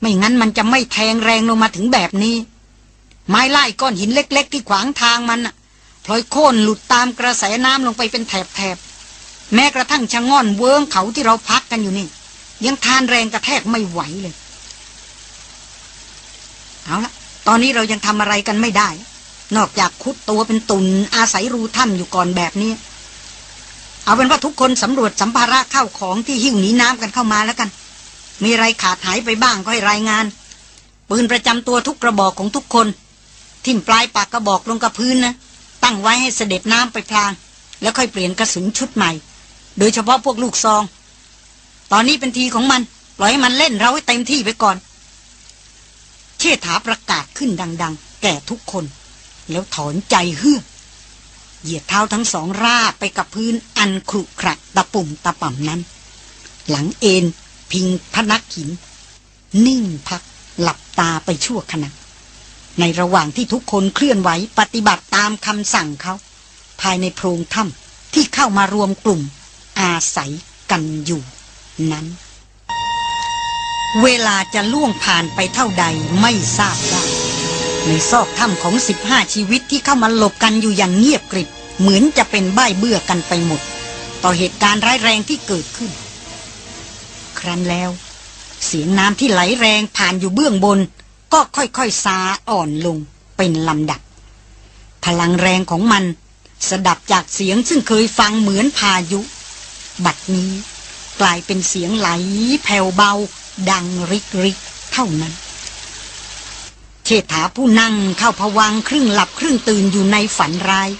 ไม่งั้นมันจะไม่แทงแรงลงมาถึงแบบนี้ ไม้ไล่ก้อนหินเล็ก ๆ ที่ขวางทางมันอะพลอยโค่นหลุดตามกระแสน้ำลงไปเป็นแถบๆแม้กระทั่งชะง่อนเวิ้งเขาที่เราพักกันอยู่นี่ ยังทานแรงกระแทกไม่ไหวเลย เอาละตอนนี้เรายังทำอะไรกันไม่ได้ นอกจากคุดตัวเป็นตุนอาศัยรูถ้ำอยู่ก่อนแบบนี้ เอาเป็นว่าทุกคนสำรวจสัมภาระเข้าของที่หิ้วหนีน้ำกันเข้ามาแล้วกัน มีอะไรขาดหายไปบ้างก็ให้รายงาน ปืนประจำตัวทุกกระบอกของทุกคน ทิ่มปลายปากกระบอกลงกับพื้นนะ ตั้งไว้ให้เสด็จน้ำไปพลาง แล้วค่อยเปลี่ยนกระสุนชุดใหม่ โดยเฉพาะพวกลูกซอง ตอนนี้เป็นทีของมันปล่อยให้มันเล่นเราให้เต็มที่ไปก่อน ชษฐาประกาศขึ้นดัง ๆ แก่ทุกคน แล้วถอนใจเฮือกเหยียดเท้าทั้งสองราบไปกับพื้นอันครุขระตะปุ่มตะป่ำนั้น หลังเอนพิงพนักหิน นิ่งพักหลับตาไปชั่วขณะ ในระหว่างที่ทุกคนเคลื่อนไหวปฏิบัติตามคำสั่งเขา ภายในโพรงถ้ำที่เข้ามารวมกลุ่มอาศัยกันอยู่นั้น เวลาจะล่วงผ่านไปเท่าใดไม่ทราบได้ ในซอกถ้ำของสิบห้าชีวิตที่เข้ามาหลบกันอยู่อย่างเงียบกริบ เหมือนจะเป็นใบ้เบื่อกันไปหมด ต่อเหตุการณ์ร้ายแรงที่เกิดขึ้น ครั้นแล้ว เสียงน้ำที่ไหลแรงผ่านอยู่เบื้องบน ก็ค่อยๆซาอ่อนลงเป็นลำดับ พลังแรงของมัน สดับจากเสียงซึ่งเคยฟังเหมือนพายุ บัดนี้ กลายเป็นเสียงไหลแผ่วเบา ดังริกริกเท่านั้น เชษฐาผู้นั่งเข้าพวังครึ่งหลับครึ่งตื่นอยู่ในฝันร้าย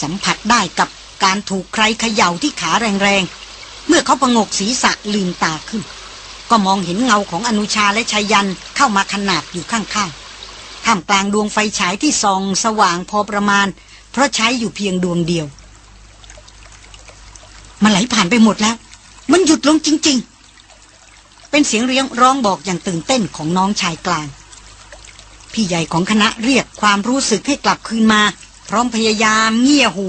สัมผัสได้กับการถูกใครเขย่าที่ขาแรงๆ เมื่อเขาประงกศีรษะลืมตาขึ้น ก็มองเห็นเงาของอนุชาและชายันเข้ามาขนาบอยู่ข้างๆ ท่ามกลางดวงไฟฉายที่ส่องสว่างพอประมาณ เพราะใช้อยู่เพียงดวงเดียว มันไหลผ่านไปหมดแล้ว มันหยุดลงจริง ๆ เป็นเสียงเรียงร้องบอกอย่างตื่นเต้นของน้องชายกลาง พี่ใหญ่ของคณะเรียกความรู้สึกให้กลับคืนมา พร้อมพยายามเงี่ยหู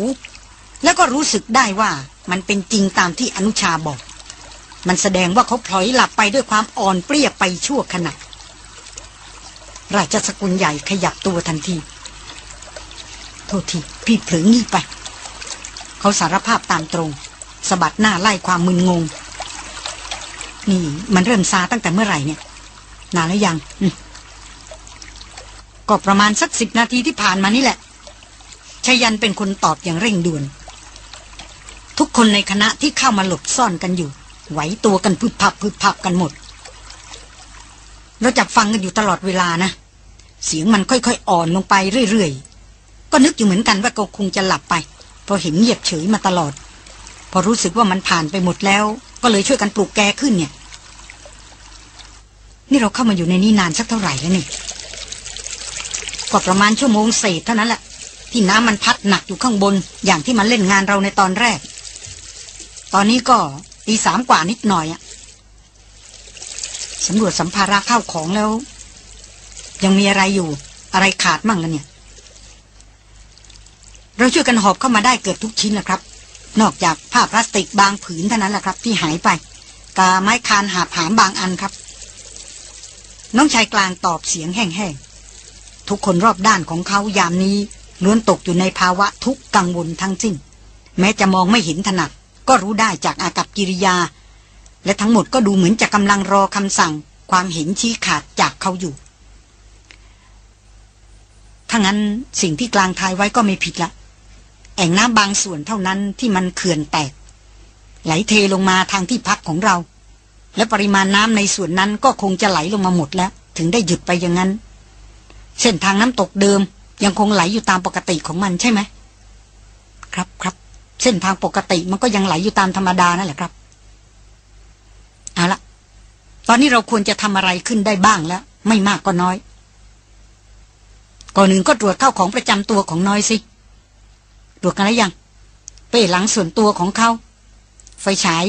แล้วก็รู้สึกได้ว่ามันเป็นจริงตามที่อนุชาบอก มันแสดงว่าเขาพลอยหลับไปด้วยความอ่อนเปรี้ยไปชั่วขณะราชสกุลใหญ่ขยับตัวทันที โทษที พี่เผลองีบไป เขาสารภาพตามตรง สะบัดหน้าไล่ความมึนงง นี่มันเริ่มซาตั้งแต่เมื่อไหร่เนี่ย นานแล้วยัง ก็ประมาณสักสิบนาทีที่ผ่านมานี่แหละชยันเป็นคนตอบอย่างเร่งด่วน ทุกคนในคณะที่เข้ามาหลบซ่อนกันอยู่ ไหวตัวกันพึบพับพึบพับกันหมด เราจับฟังกันอยู่ตลอดเวลานะ เสียงมันค่อยๆอ่อนลงไปเรื่อยๆ ก็นึกอยู่เหมือนกันว่าก็คงจะหลับไปเพราะเห็นเงียบเฉยมาตลอด อรู้สึกว่ามันผ่านไปหมดแล้ว ก็เลยช่วยกันปลุกแกขึ้นเนี่ย นี่เราเข้ามาอยู่ในนี้นานสักเท่าไหร่แล้วนี่ก็ประมาณชั่วโมงเศษเท่านั้นแหละที่น้ำมันพัดหนักอยู่ข้างบน อย่างที่มันเล่นงานเราในตอนแรก ตอนนี้ก็ตีสามกว่านิดหน่อยอะสำรวจสัมภาระเข้าของแล้ว ยังมีอะไรอยู่ อะไรขาดมั่งแล้วเนี่ย เราช่วยกันหอบเข้ามาได้เกือบทุกชิ้นแหละครับ นอกจากผ้าพลาสติกบางผืนเท่านั้นแหละครับ ที่หายไป กาไม้คานหาบหามบางอันครับ น้องชายกลางตอบเสียงแห้งๆ ทุกคนรอบด้านของเขายามนี้ล้วนตกอยู่ในภาวะทุกข์กังวลทั้งสิ้น แม้จะมองไม่เห็นถนัด ก็รู้ได้จากอากับกิริยา และทั้งหมดก็ดูเหมือนจะกำลังรอคำสั่ง ความเห็นชี้ขาดจากเขาอยู่ถ้างั้นสิ่งที่กลางทายไว้ก็ไม่ผิดละ แอ่งน้ำบางส่วนเท่านั้นที่มันเขื่อนแตก ไหลเทลงมาทางที่พักของเรา และปริมาณน้ำในส่วนนั้นก็คงจะไหลลงมาหมดแล้ว ถึงได้หยุดไปอย่างนั้น เส้นทางน้ำตกเดิมยังคงไหลอยู่ตามปกติของมันใช่ไหม ครับครับเส้นทางปกติมันก็ยังไหลอยู่ตามธรรมดานั่นแหละครับเอาละตอนนี้เราควรจะทำอะไรขึ้นได้บ้างแล้ว ไม่มากก็น้อย ก่อนหนึ่งก็ตรวจเข้าของประจำตัวของน้อยสิ ตรวจกันแล้วยัง เป้หลังส่วนตัวของเขา ไฟฉาย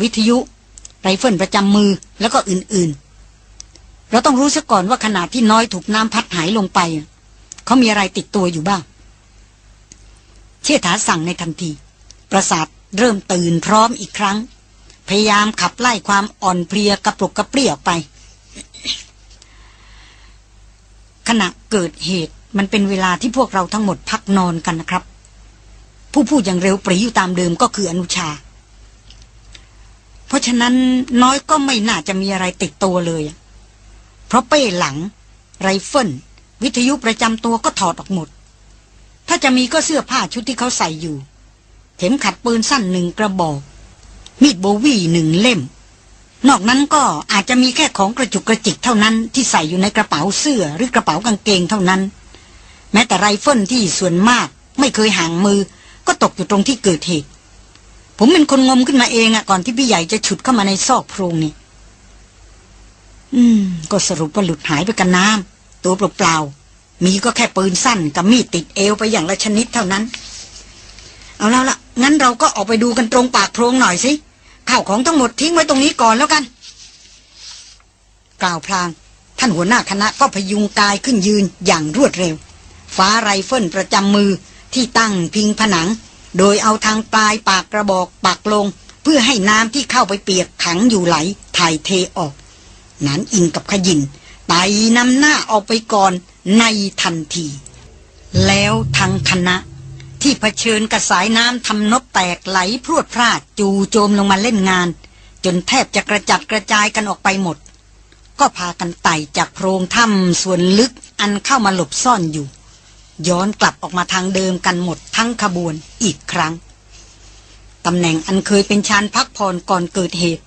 วิทยุ ไรเฟิลประจำมือแล้วก็อื่นๆ เราต้องรู้ซะก่อนว่าขนาดที่น้อยถูกน้ำพัดหายลงไป เขามีอะไรติดตัวอยู่บ้าง เชษฐาสั่งในทันที ประสาทเริ่มตื่นพร้อมอีกครั้ง พยายามขับไล่ความอ่อนเพลียกระปลุกกระเปรี้ยออกไป ขณะเกิดเหตุมันเป็นเวลาที่พวกเราทั้งหมดพักนอนกันนะครับ ผู้พูดอย่างเร็วปรีอยู่ตามเดิมก็คืออนุชา เพราะฉะนั้นน้อยก็ไม่น่าจะมีอะไรติดตัวเลย เพราะเป้หลัง ไรเฟิลวิทยุประจำตัวก็ถอดออกหมด ถ้าจะมีก็เสื้อผ้าชุดที่เขาใส่อยู่ เข็มขัดปืนสั้นหนึ่งกระบอก มีดโบวี่หนึ่งเล่ม นอกนั้นก็อาจจะมีแค่ของกระจุกกระจิกเท่านั้นที่ใส่อยู่ในกระเป๋าเสื้อหรือกระเป๋ากางเกงเท่านั้น แม้แต่ไรเฟิลที่ส่วนมากไม่เคยห่างมือ ก็ตกอยู่ตรงที่เกิดเหตุ ผมเป็นคนงมขึ้นมาเองอะก่อนที่พี่ใหญ่จะฉุดเข้ามาในซอกโพรงนี่ อืม ก็สรุปว่าหลุดหายไปกันน้ำตัวเปล่าๆมีก็แค่ปืนสั้นกับมีดติดเอวไปอย่างละชนิดเท่านั้น เอาแล้วละงั้นเราก็ออกไปดูกันตรงปากโพรงหน่อยสิข้าวของทั้งหมดทิ้งไว้ตรงนี้ก่อนแล้วกัน กล่าวพลางท่านหัวหน้าคณะก็พยุงกายขึ้นยืนอย่างรวดเร็ว ฟ้าไรเฟิลประจำมือ ที่ตั้งพิงผนัง โดยเอาทางปลายปากกระบอกปักลง เพื่อให้น้ำที่เข้าไปเปียกขังอยู่ไหลถ่ายเทออก นั้นอิงกับขยินไต่นำหน้าออกไปก่อนในทันที แล้วทางคณะ ที่เผชิญกับสายน้ำทำนบแตกไหลพรวดพราดจูโจมลงมาเล่นงาน จนแทบจะกระจัดกระจายกันออกไปหมด ก็พากันไต่จากโพรงถ้ำส่วนลึกอันเข้ามาหลบซ่อนอยู่ ย้อนกลับออกมาทางเดิมกันหมดทั้งขบวนอีกครั้ง ตำแหน่งอันเคยเป็นชานพักผ่อนก่อนเกิดเหตุ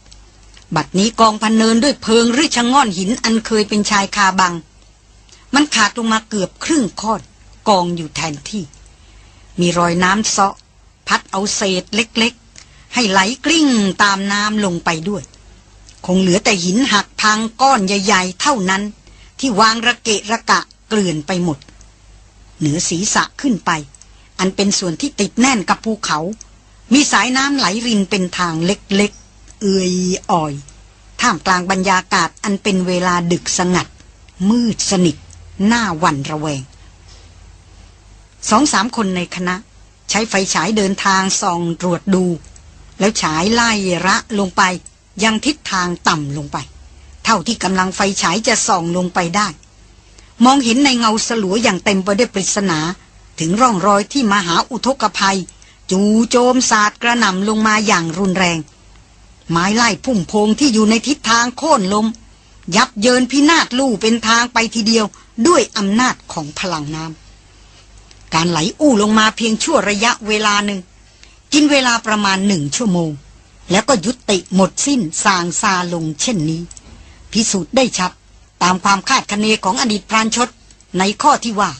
บัดนี้กองพันเนินด้วยเพิงหรือชะง่อนหินอันเคยเป็นชายคาบัง มันขาดลงมาเกือบครึ่งค้อนกองอยู่แทนที่ มีรอยน้ำเซาะ พัดเอาเศษเล็กๆ ให้ไหลกลิ้งตามน้ำลงไปด้วย คงเหลือแต่หินหักพังก้อนใหญ่ ๆ เท่านั้น ที่วางระเกะระกะเกลื่อนไปหมด เหนือศีรษะขึ้นไป อันเป็นส่วนที่ติดแน่นกับภูเขา มีสายน้ำไหลรินเป็นทางเล็กๆ เอื่อยอ่อย ท่ามกลางบรรยากาศอันเป็นเวลาดึกสงัด มืดสนิทหน้าวันระแวงสองสามคนในคณะ ใช้ไฟฉายเดินทางส่องตรวจดู แล้วฉายไล่ระลงไปยังทิศทางต่ำลงไป เท่าที่กำลังไฟฉายจะส่องลงไปได้ มองเห็นในเงาสลัวอย่างเต็มไปด้วยปริศนา ถึงร่องรอยที่มหาอุทกภัย จูโจมศาสตร์กระหน่ำลงมาอย่างรุนแรง ไม้ไล่พุ่มพงที่อยู่ในทิศทางโค่นลม ยับเยินพินาศลู่เป็นทางไปทีเดียวด้วยอำนาจของพลังน้ำการไหลอู้ลงมาเพียงชั่วระยะเวลาหนึ่ง กินเวลาประมาณหนึ่งชั่วโมง แล้วก็ยุติหมดสิ้นสางซาลงเช่นนี้ พิสูจน์ได้ชัด ตามความคาดคะเนของอดีตพรานชดในข้อที่ว่า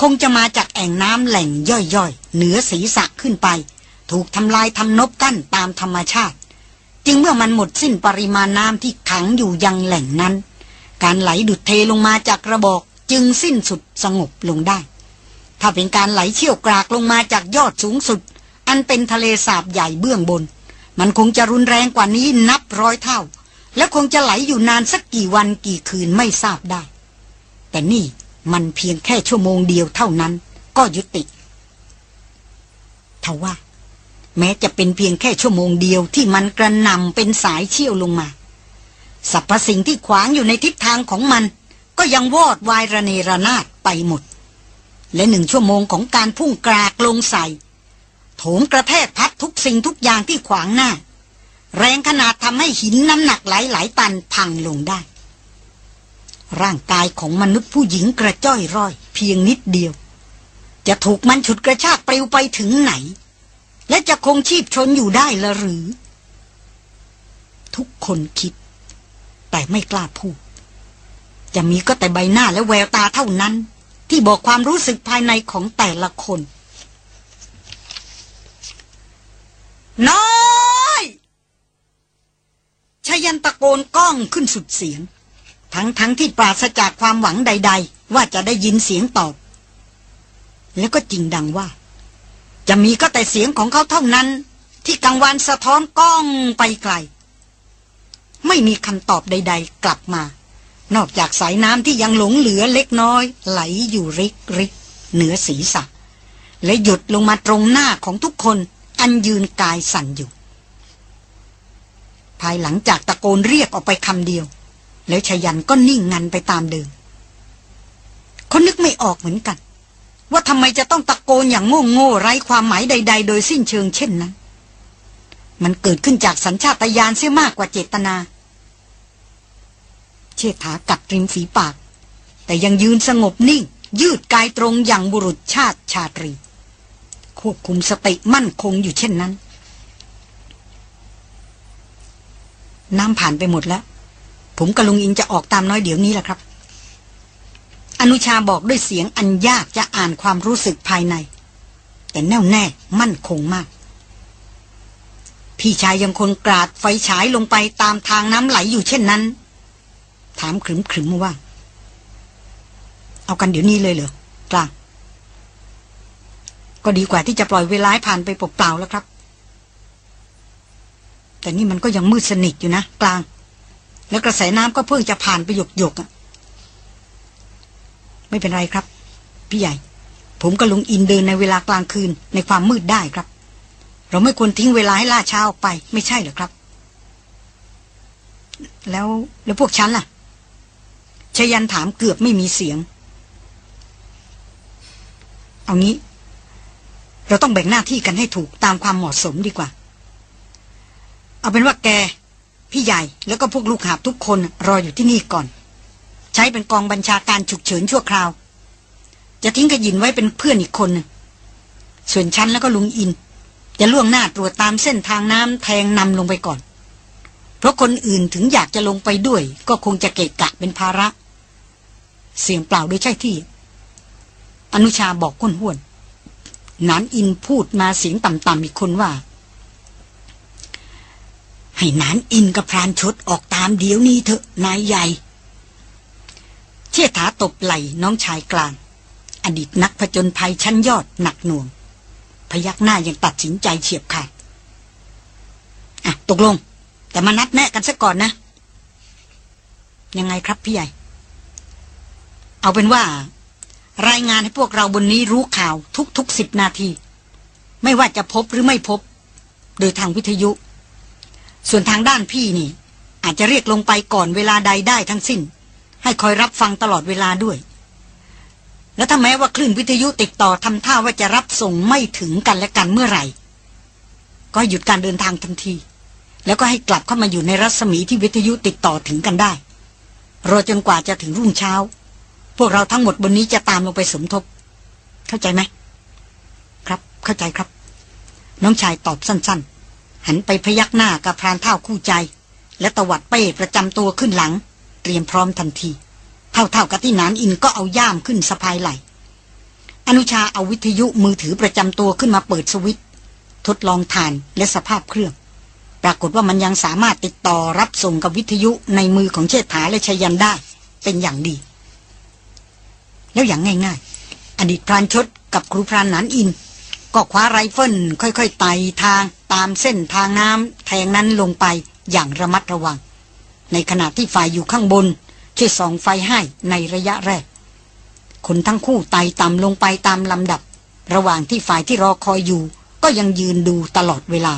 คงจะมาจากแอ่งน้ำแหล่งย่อยๆ เหนือศีรษะขึ้นไป ถูกทำลายทำนบกั้นตามธรรมชาติ จึงเมื่อมันหมดสิ้นปริมาณน้ำที่ขังอยู่ยังแหล่งนั้น การไหลดุดเทลงมาจากกระบอกจึงสิ้นสุดสงบลงได้ ถ้าเป็นการไหลเชี่ยวกรากลงมาจากยอดสูงสุด อันเป็นทะเลสาบใหญ่เบื้องบน มันคงจะรุนแรงกว่านี้นับร้อยเท่า และคงจะไหลอยู่นานสักกี่วันกี่คืนไม่ทราบได้ แต่นี่มันเพียงแค่ชั่วโมงเดียวเท่านั้น ก็ยุติทว่า แม้จะเป็นเพียงแค่ชั่วโมงเดียวที่มันกระนำเป็นสายเชี่ยวลงมาสรรพสิ่งที่ขวางอยู่ในทิศทางของมัน ก็ยังวอดวายระเนระนาดไปหมด และหนึ่งชั่วโมงของการพุ่งกรากลงใส่โถมกระแทกพัดทุกสิ่งทุกอย่างที่ขวางหน้า แรงขนาดทำให้หินน้ำหนักหลายหลายตันพังลงได้ ร่างกายของมนุษย์ผู้หญิงกระจ้อยร่อย เพียงนิดเดียว จะถูกมันฉุดกระชากปลิวไปถึงไหน และจะคงชีพชนอยู่ได้ละหรือ ทุกคนคิด แต่ไม่กล้าพูด จะมีก็แต่ใบหน้าและแววตาเท่านั้น ที่บอกความรู้สึกภายในของแต่ละคน น้อย ชยันตะโกนก้องขึ้นสุดเสียง ทั้งทั้งที่ปราศจากความหวังใด ๆ ว่าจะได้ยินเสียงตอบ แล้วก็จริงดังว่า จะมีก็แต่เสียงของเขาเท่านั้น ที่กังวานสะท้อนก้องไปไกล ไม่มีคำตอบใด ๆ กลับมา นอกจากสายน้ำที่ยังหลงเหลือเล็กน้อย ไหลอยู่ริกริกเหนือศีรษะและหยุดลงมาตรงหน้าของทุกคนอันยืนกายสั่นอยู่ ภายหลังจากตะโกนเรียกออกไปคำเดียว แล้วชยันก็นิ่งงันไปตามเดิมเขานึกไม่ออกเหมือนกัน ว่าทำไมจะต้องตะโกนอย่างโง่โง่ไร้ความหมายใด ๆ โดยสิ้นเชิงเช่นนั้น มันเกิดขึ้นจากสัญชาตญาณเสียมากกว่าเจตนา เชษฐากัดริมฝีปาก แต่ยังยืนสงบนิ่ง ยืดกายตรงอย่างบุรุษชาติชาตรี ควบคุมสติมั่นคงอยู่เช่นนั้น น้ำผ่านไปหมดแล้ว ผมกับลุงอินจะออกตามน้อยเดี๋ยวนี้แหละครับ อนุชาบอกด้วยเสียงอันยากจะอ่านความรู้สึกภายใน แต่แน่วแน่มั่นคงมาก พี่ชายยังคนกราดไฟฉายลงไปตามทางน้ำไหลอยู่เช่นนั้น ถามขรึมขรึมว่า เอากันเดี๋ยวนี้เลยเหรอกลางก็ดีกว่าที่จะปล่อยเวลาผ่านไปเปล่าๆแล้วครับ แต่นี่มันก็ยังมืดสนิทอยู่นะ กลาง แล้วกระแสน้ำก็เพิ่งจะผ่านไปหยกหยกอะไม่เป็นไรครับ พี่ใหญ่ ผมกับลุงอินเดินในเวลากลางคืนในความมืดได้ครับ เราไม่ควรทิ้งเวลาให้ล่าช้าออกไป ไม่ใช่หรอครับ แล้วแล้วพวกฉันล่ะชยันถามเกือบไม่มีเสียง เอางี้ เราต้องแบ่งหน้าที่กันให้ถูกตามความเหมาะสมดีกว่า เอาเป็นว่าแก พี่ใหญ่แล้วก็พวกลูกหาบทุกคนรออยู่ที่นี่ก่อน ใช้เป็นกองบัญชาการฉุกเฉินชั่วคราว จะทิ้งกระยินไว้เป็นเพื่อนอีกคนนึงส่วนฉันแล้วก็ลุงอิน จะล่วงหน้าตรวจตามเส้นทางน้ำแทงนำลงไปก่อน เพราะคนอื่นถึงอยากจะลงไปด้วย ก็คงจะเกะกะเป็นภาระ เสียงเปล่าโดยใช่ที่ อนุชาบอกก้นห้วน นานอินพูดมาเสียงต่ำๆอีกคนว่า ให้นานอินกับพรานชดออกตามเดี๋ยวนี้เถอะนายใหญ่ เชี่ยถาตบไหลน้องชายกลาง อดีตนักผจญภัยชั้นยอดหนักหน่วง พยักหน้ายังตัดสินใจเฉียบขาดอะตกลง แต่มานัดแนะกันซะก่อนนะ ยังไงครับพี่ใหญ่ เอาเป็นว่า รายงานให้พวกเราบนนี้รู้ข่าวทุกๆสิบนาที ไม่ว่าจะพบหรือไม่พบ โดยทางวิทยุ ส่วนทางด้านพี่นี่ อาจจะเรียกลงไปก่อนเวลาใดได้ทั้งสิ้น ให้คอยรับฟังตลอดเวลาด้วย แล้วถ้าแม้ว่าคลื่นวิทยุติดต่อทำท่าว่าจะรับส่งไม่ถึงกันและกันเมื่อไหร่ ก็หยุดการเดินทางทันที แล้วก็ให้กลับเข้ามาอยู่ในรัศมีที่วิทยุติดต่อถึงกันได้ รอจนกว่าจะถึงรุ่งเช้า พวกเราทั้งหมดบนนี้จะตามลงไปสมทบ เข้าใจไหมครับ เข้าใจครับ น้องชายตอบสั้น ๆ หันไปพยักหน้ากับพรานเท่าคู่ใจ และตวัดเป้ประจำตัวขึ้นหลัง เตรียมพร้อมทันที เท่าๆกับที่นานอินก็เอาย่ามขึ้นสะพายไหลอนุชาเอาวิทยุมือถือประจำตัวขึ้นมาเปิดสวิตทดลองทานและสภาพเครื่อง ปรากฏว่ามันยังสามารถติดต่อรับส่งกับวิทยุในมือของเชษฐาและชยันได้เป็นอย่างดี แล้วอย่างง่ายๆ อดีตพรานชดกับครูพรานนันอิน ก็คว้าไรเฟิลค่อยๆไต่ทาง ตามเส้นทางน้ำแทงนั้นลงไปอย่างระมัดระวัง ในขณะที่ฝ่ายอยู่ข้างบนช่วยส่องไฟให้ในระยะแรก คนทั้งคู่ไต่ต่ำลงไปตามลำดับ ระหว่างที่ฝ่ายที่รอคอยอยู่ ก็ยังยืนดูตลอดเวลา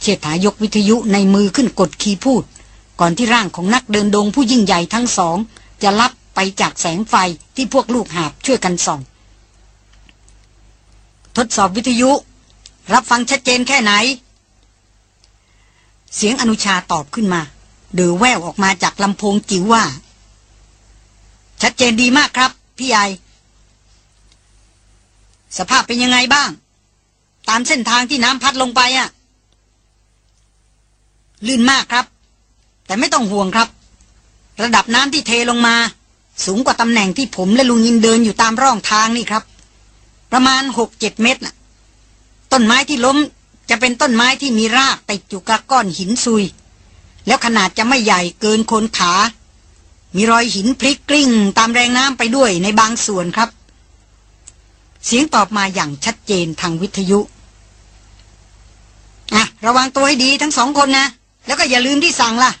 เชษฐายกวิทยุในมือขึ้นกดคีย์พูด ก่อนที่ร่างของนักเดินดงผู้ยิ่งใหญ่ทั้งสอง จะรับไปจากแสงไฟที่พวกลูกหาบช่วยกันส่อง ทดสอบวิทยุ รับฟังชัดเจนแค่ไหน เสียงอนุชาตอบขึ้นมาเดือแววออกมาจากลำโพงจิ๋วว่า ชัดเจนดีมากครับ พี่ใหญ่สภาพเป็นยังไงบ้าง ตามเส้นทางที่น้ำพัดลงไปอะ่ะ ลื่นมากครับ แต่ไม่ต้องห่วงครับ ระดับน้ำที่เทลงมา สูงกว่าตำแหน่งที่ผมและลุงยินเดินอยู่ตามร่องทางนี่ครับ ประมาณหกเจ็ดเมตรน่ะ ต้นไม้ที่ล้มจะเป็นต้นไม้ที่มีรากติดอยู่กับก้อนหินซุย แล้วขนาดจะไม่ใหญ่เกินคนขา มีรอยหินพลิกกลิ้ง ตามแรงน้ำไปด้วยในบางส่วนครับ เสียงตอบมาอย่างชัดเจนทางวิทยุอะระวังตัวให้ดีทั้งสองคนนะ แล้วก็อย่าลืมที่สั่งล่ะ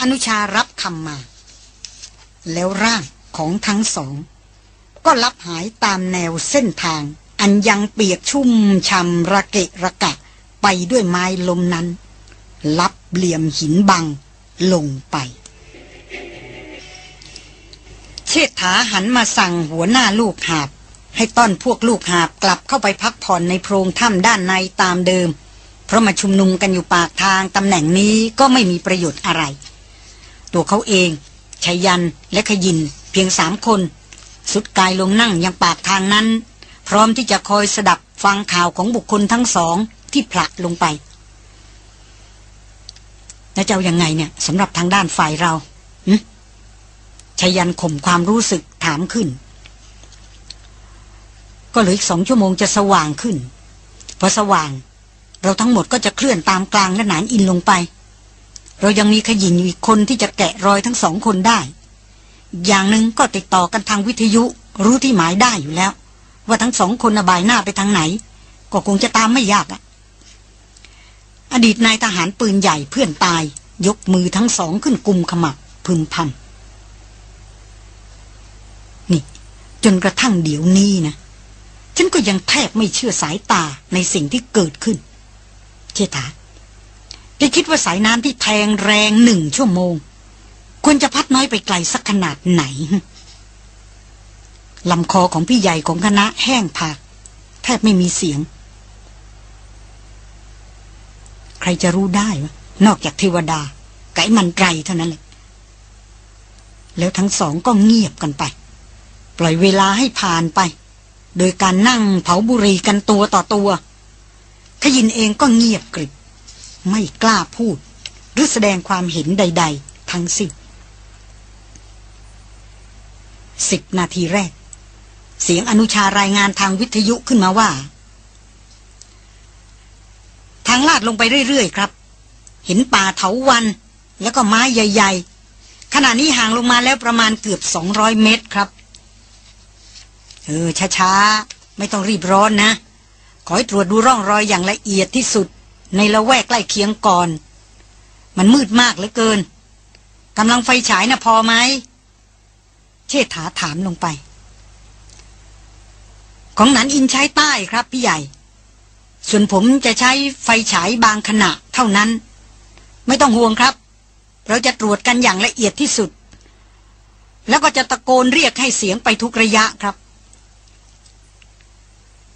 อนุชารับคำมา แล้วร่างของทั้งสอง ก็ลับหายตามแนวเส้นทาง อันยังเปียกชุ่มชำระเกะระกะ ไปด้วยไม้ลมนั้น ลับเหลี่ยมหินบังลงไป เชษฐาหันมาสั่งหัวหน้าลูกหาบ ให้ต้อนพวกลูกหาบกลับเข้าไปพักผ่อนในโพรงถ้ำด้านในตามเดิม เพราะมาชุมนุมกันอยู่ปากทางตำแหน่งนี้ก็ไม่มีประโยชน์อะไร ตัวเขาเองชายันและขยินเพียงสามคน สุดกายลงนั่งยังปากทางนั้น พร้อมที่จะคอยสดับฟังข่าวของบุคคลทั้งสองที่ผละลงไปแล้วเจ้ายังไงเนี่ยสำหรับทางด้านฝ่ายเราชายันข่มความรู้สึกถามขึ้น ก็เหลืออีกสองชั่วโมงจะสว่างขึ้น พอสว่าง เราทั้งหมดก็จะเคลื่อนตามกลางและหนานอินลงไป เรายังมีขยินอยู่อีกคนที่จะแกะรอยทั้งสองคนได้ อย่างหนึ่งก็ติดต่อกันทางวิทยุรู้ที่หมายได้อยู่แล้ว ว่าทั้งสองคนอบายหน้าไปทางไหน ก็คงจะตามไม่ยากอะอดีตนายทหารปืนใหญ่เพื่อนตาย ยกมือทั้งสองขึ้นกุมขมับพึมพำนี่ จนกระทั่งเดี๋ยวนี้นะฉันก็ยังแทบไม่เชื่อสายตาในสิ่งที่เกิดขึ้น เชษฐาแกคิดว่าสายน้ำที่แทงแรงหนึ่งชั่วโมง ควรจะพัดน้อยไปไกลสักขนาดไหน ลำคอของพี่ใหญ่ของคณะแห้งผากแทบไม่มีเสียง ใครจะรู้ได้วะนอกจากเทวดาไก่มันไกรเท่านั้นเลยแล้วทั้งสองก็เงียบกันไป ปล่อยเวลาให้ผ่านไป โดยการนั่งเผาบุหรี่กันตัวต่อตัวขยินเองก็เงียบกริบ ไม่กล้าพูด หรือแสดงความเห็นใด ๆ ทั้งสิ้นสิบนาทีแรก เสียงอนุชารายงานทางวิทยุขึ้นมาว่า ทางลาดลงไปเรื่อยๆครับ เห็นป่าเถาวัน แล้วก็ไม้ใหญ่ ๆ ขณะนี้ห่างลงมาแล้วประมาณเกือบสองร้อยเมตรครับ เออ ช้า ๆ ไม่ต้องรีบร้อนนะ ขอให้ตรวจดูร่องรอยอย่างละเอียดที่สุด ในละแวกใกล้เคียงก่อน มันมืดมากเหลือเกินกำลังไฟฉายนะพอไหม เชษฐาถามลงไป ของนันอินใช้ใต้ครับพี่ใหญ่ ส่วนผมจะใช้ไฟฉายบางขณะเท่านั้น ไม่ต้องห่วงครับ เราจะตรวจกันอย่างละเอียดที่สุด แล้วก็จะตะโกนเรียกให้เสียงไปทุกระยะครับ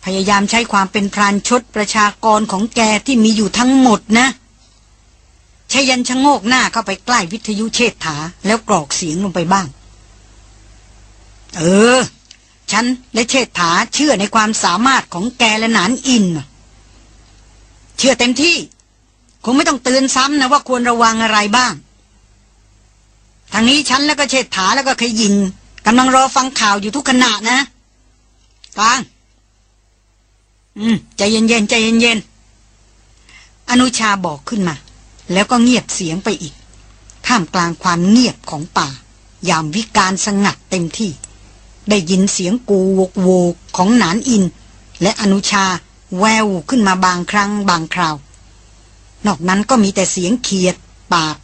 พยายามใช้ความเป็นพรานชดประชากรของแกที่มีอยู่ทั้งหมดนะชยันชะโงกหน้าเข้าไปใกล้วิทยุเชษฐา แล้วกรอกเสียงลงไปบ้าง เออ ฉันและเชษฐาเชื่อในความสามารถของแกและหนานอิน เชื่อเต็มที่ คงไม่ต้องเตือนซ้ำนะว่าควรระวังอะไรบ้าง ทางนี้ฉันแล้วก็เชษฐาแล้วก็ขยินกำลังรอฟังข่าวอยู่ทุกขณะนะกลาง อืมใจเย็นๆใจเย็นๆอนุชาบอกขึ้นมา แล้วก็เงียบเสียงไปอีก ท่ามกลางความเงียบของป่า ยามวิการสงัดเต็มที่ ได้ยินเสียงกูวกโวกของหนานอิน และอนุชาแววขึ้นมาบางครั้งบางคราว นอกนั้นก็มีแต่เสียงเขียดปาก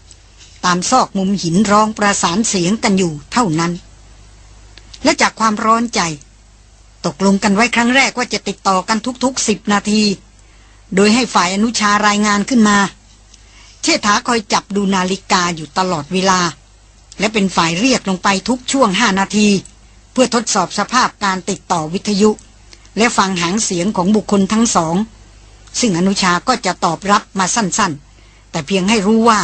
ตามซอกมุมหินร้องประสานเสียงกันอยู่เท่านั้น และจากความร้อนใจ ตกลงกันไว้ครั้งแรกว่าจะติดต่อกันทุกๆสิบนาที โดยให้ฝ่ายอนุชารายงานขึ้นมา เชษฐาคอยจับดูนาฬิกาอยู่ตลอดเวลา และเป็นฝ่ายเรียกลงไปทุกช่วงห้านาที เพื่อทดสอบสภาพการติดต่อวิทยุ และฟังหางเสียงของบุคคลทั้งสอง ซึ่งอนุชาก็จะตอบรับมาสั้นๆ แต่เพียงให้รู้ว่า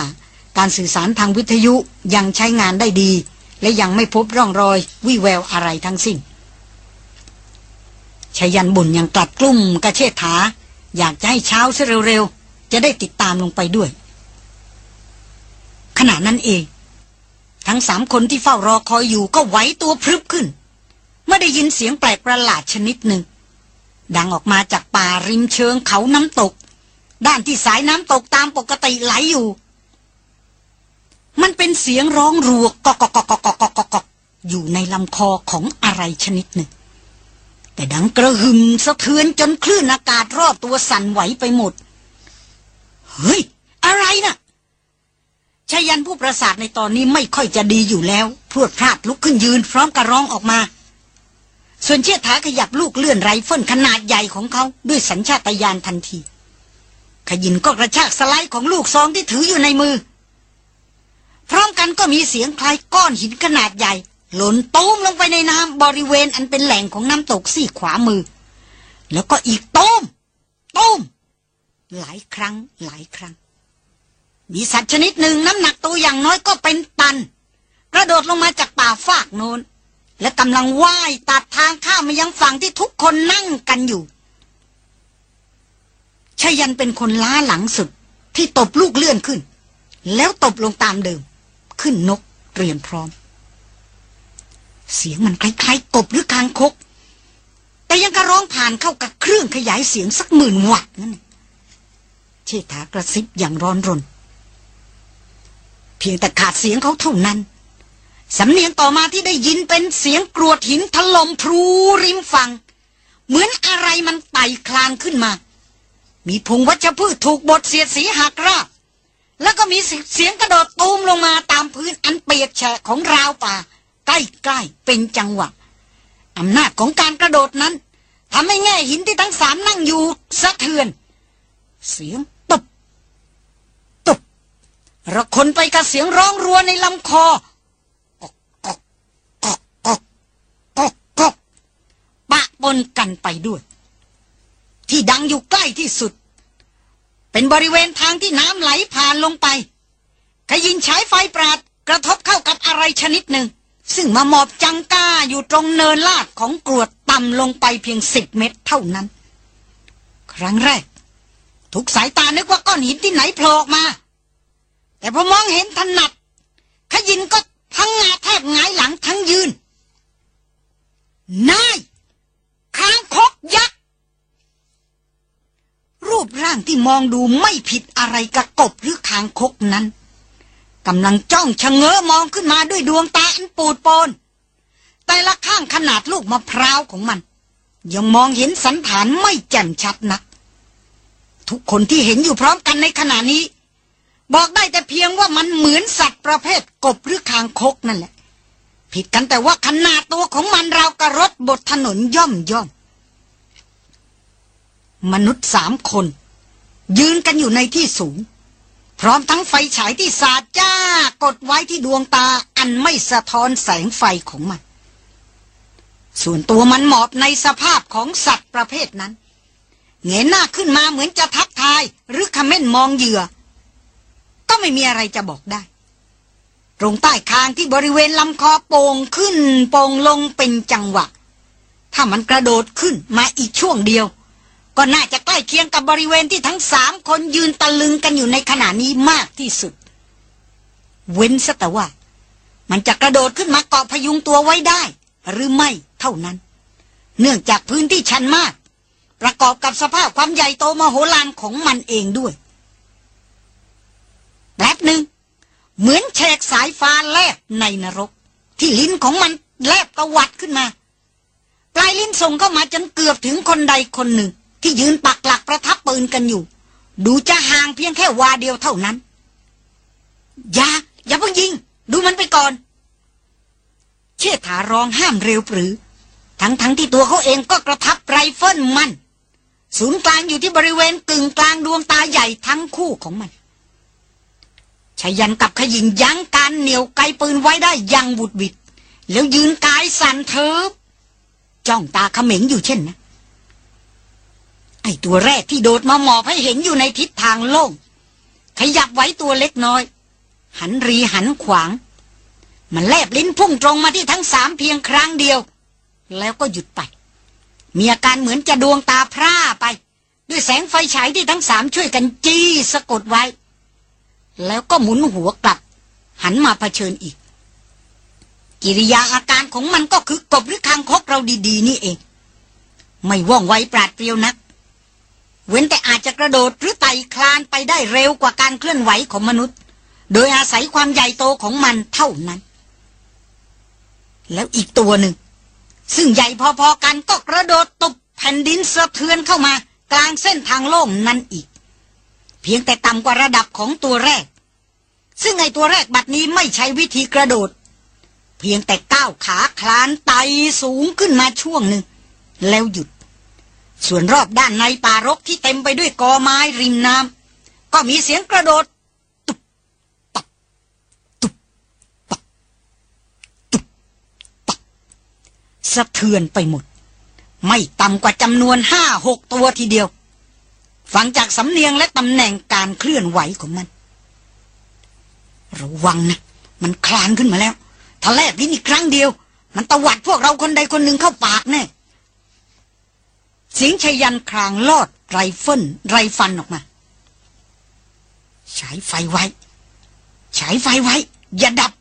การสื่อสารทางวิทยุยังใช้งานได้ดี และยังไม่พบร่องรอยวิแววอะไรทั้งสิ้นชายันบุญยังกลัดกลุ่มกระเชษฐา อยากจะให้เช้าซะเร็วๆ จะได้ติดตามลงไปด้วย ขณะนั้นเอง ทั้งสามคนที่เฝ้ารอคอยอยู่ก็ไหวตัวพรึบขึ้น มื่อได้ยินเสียงแปลกประหลาดชนิดหนึ่ง ดังออกมาจากป่าริมเชิงเขาน้ำตก ด้านที่สายน้ำตกตามปกติไหลอยู่ มันเป็นเสียงร้องรัวกอกกอกกอกกอกกอกอยู่ในลำคอของอะไรชนิดหนึ่ง แต่ดังกระหึ่มสะเทือนจนคลื่นอากาศรอบตัวสั่นไหวไปหมด เฮ้ย อะไรน่ะ ไชยยันต์ผู้ประสาทในตอนนี้ไม่ค่อยจะดีอยู่แล้ว พรวดพลาดลุกขึ้นยืนพร้อมกับร้องออกมา ส่วนเชี่ยถาขยับลูกเลื่อนไรเฟิลขนาดใหญ่ของเขาด้วยสัญชาตญาณทันที ขยินก็กระชากสไลด์ของลูกซองที่ถืออยู่ในมือ พร้อมกันก็มีเสียงคล้ายก้อนหินขนาดใหญ่ หล่นตูมลงไปในน้ำบริเวณอันเป็นแหล่งของน้ำตกซีกขวามือ แล้วก็อีกตูมตูมหลายครั้งหลายครั้ง มีสัตว์ชนิดหนึ่งน้ำหนักตัวอย่างน้อยก็เป็นตัน กระโดดลงมาจากป่าฟากโนน และกำลังว่ายตัดทางข้ามมายังฝั่งที่ทุกคนนั่งกันอยู่ชยันเป็นคนล้าหลังสุดที่ตบลูกเลื่อนขึ้น แล้วตบลงตามเดิม ขึ้นนกเตรียมพร้อม เสียงมันคล้ายๆกบหรือคางคก แต่ยังกระร้องผ่านเข้ากับเครื่องขยายเสียงสักหมื่นวัตต์นั่นเชษฐากระซิบอย่างร้อนรน เพียงแต่ขาดเสียงเขาเท่านั้น สำเนียงต่อมาที่ได้ยินเป็นเสียงกรวดหินถล่มพลูริมฝั่ง เหมือนอะไรมันไต่คลานขึ้นมา มีพงวัชพืชถูกบดเสียดสีหักราบแล้วก็มีเสียงกระโดดตูมลงมาตามพื้นอันเปียกแฉะของราวป่า ใกล้ๆเป็นจังหวะอำนาจของการกระโดดนั้นทำให้แง่หินที่ทั้งสามนั่งอยู่สะเทือน เสียงตบตบระคนไปกับเสียงร้องรัวในลำคอกกอกกอกกอกกอกกอก ปะปนกันไปด้วย ที่ดังอยู่ใกล้ที่สุด เป็นบริเวณทางที่น้ำไหลผ่านลงไปขยินใช้ไฟปราดกระทบเข้ากับอะไรชนิดหนึ่ง ซึ่งมาหมอบจังก้าอยู่ตรงเนินลาดของกรวดต่ำลงไปเพียงสิบเมตรเท่านั้น ครั้งแรก ทุกสายตานึกว่าก้อนหินที่ไหนโผล่มา แต่พอมองเห็นถนัดขยินก็พังงาแทบงายหลังทั้งยืนนาย คางคกยักษ์ รูปร่างที่มองดูไม่ผิดอะไรกับกบหรือคางคกนั้นกำลังจ้องชะเง้อมองขึ้นมาด้วยดวงตาอันปูดโปน แต่ละข้างขนาดลูกมะพร้าวของมัน ยังมองเห็นสันฐานไม่แจ่มชัดนัก ทุกคนที่เห็นอยู่พร้อมกันในขณะนี้ บอกได้แต่เพียงว่ามันเหมือนสัตว์ประเภทกบหรือคางคกนั่นแหละ ผิดกันแต่ว่าขนาดตัวของมันเรากับรถบดถนนย่อมย่อม มนุษย์สามคน ยืนกันอยู่ในที่สูง พร้อมทั้งไฟฉายที่สาดจ้ากดไว้ที่ดวงตาอันไม่สะท้อนแสงไฟของมัน ส่วนตัวมันหมอบในสภาพของสัตว์ประเภทนั้นเงยหน้าขึ้นมาเหมือนจะทักทาย หรือคำเม่นมองเหยื่อ ก็ไม่มีอะไรจะบอกได้ ตรงใต้คางที่บริเวณลำคอโป่งขึ้นโป่งลงเป็นจังหวะ ถ้ามันกระโดดขึ้นมาอีกช่วงเดียว ก็น่าจะใกล้เคียงกับบริเวณที่ทั้งสามคนยืนตะลึงกันอยู่ในขณะนี้มากที่สุด เว้นซะแต่ว่า มันจะกระโดดขึ้นมาเกาะพยุงตัวไว้ได้ หรือไม่เท่านั้น เนื่องจากพื้นที่ชันมาก ประกอบกับสภาพความใหญ่โตมโหฬารของมันเองด้วยแป๊บหนึ่ง เหมือนแฉกสายฟ้าแลบในนรก ที่ลิ้นของมันแลบตวัดขึ้นมา ปลายลิ้นส่งเข้ามาจนเกือบถึงคนใดคนหนึ่ง ที่ยืนปักหลักประทับปืนกันอยู่ ดูจะห่างเพียงแค่วาเดียวเท่านั้น อย่า อย่าเพิ่งยิง ดูมันไปก่อน เชี่ยถาร้องห้ามเร็วปรือ ทั้งทั้งที่ตัวเขาเองก็กระทับไรเฟิลมัน ศูนย์กลางอยู่ที่บริเวณกึ่งกลางดวงตาใหญ่ทั้งคู่ของมัน ชายันกับขยิงยั้งการเหนียวไกปืนไว้ได้ยังบุดบิด แล้วยืนกายสั่นเทิบจ้องตาเขม็งอยู่เช่นนะไอตัวแรกที่โดดมาหมอบให้เห็นอยู่ในทิศทางโล่ง ขยับไว้ตัวเล็กน้อย หันรีหันขวาง มันแลบลิ้นพุ่งตรงมาที่ทั้งสามเพียงครั้งเดียว แล้วก็หยุดไป มีอาการเหมือนจะดวงตาพร่าไป ด้วยแสงไฟฉายที่ทั้งสามช่วยกันจี้สะกดไว้ แล้วก็หมุนหัวกลับ หันมาเผชิญอีก กิริยาอาการของมันก็คือกบหรือคางคกเราดีๆ นี่เอง ไม่ว่องไวปราดเปรียวนัก เว้นแต่อาจจะกระโดดหรือไต่คลานไปได้เร็วกว่าการเคลื่อนไหวของมนุษย์ โดยอาศัยความใหญ่โตของมันเท่านั้น แล้วอีกตัวหนึ่ง ซึ่งใหญ่พอๆกันก็กระโดดตบแผ่นดินสะเทือนเข้ามากลางเส้นทางโล่งนั่นอีก เพียงแต่ต่ำกว่าระดับของตัวแรก ซึ่งไอตัวแรกบัดนี้ไม่ใช้วิธีกระโดด เพียงแต่ก้าวขาคลานไต่สูงขึ้นมาช่วงหนึ่ง แล้วหยุด ส่วนรอบด้านในป่ารกที่เต็มไปด้วยกอไม้ริมน้ำก็มีเสียงกระโดดตุบตับตุบตับตุบตับสะเทือนไปหมด ไม่ต่ำกว่าจำนวนห้าหกตัวทีเดียว ฟังจากสำเนียงและตำแหน่งการเคลื่อนไหวของมัน ระวังนะ มันคลานขึ้นมาแล้วถ้าแลบลิ้นอีกครั้งเดียว มันตวัดพวกเราคนใดคนหนึ่งเข้าปากแน่เสียงชยันครางลอดไรเฟิลไรฟันออกมา ฉายไฟไว้ ฉายไฟไว้ อย่าดับ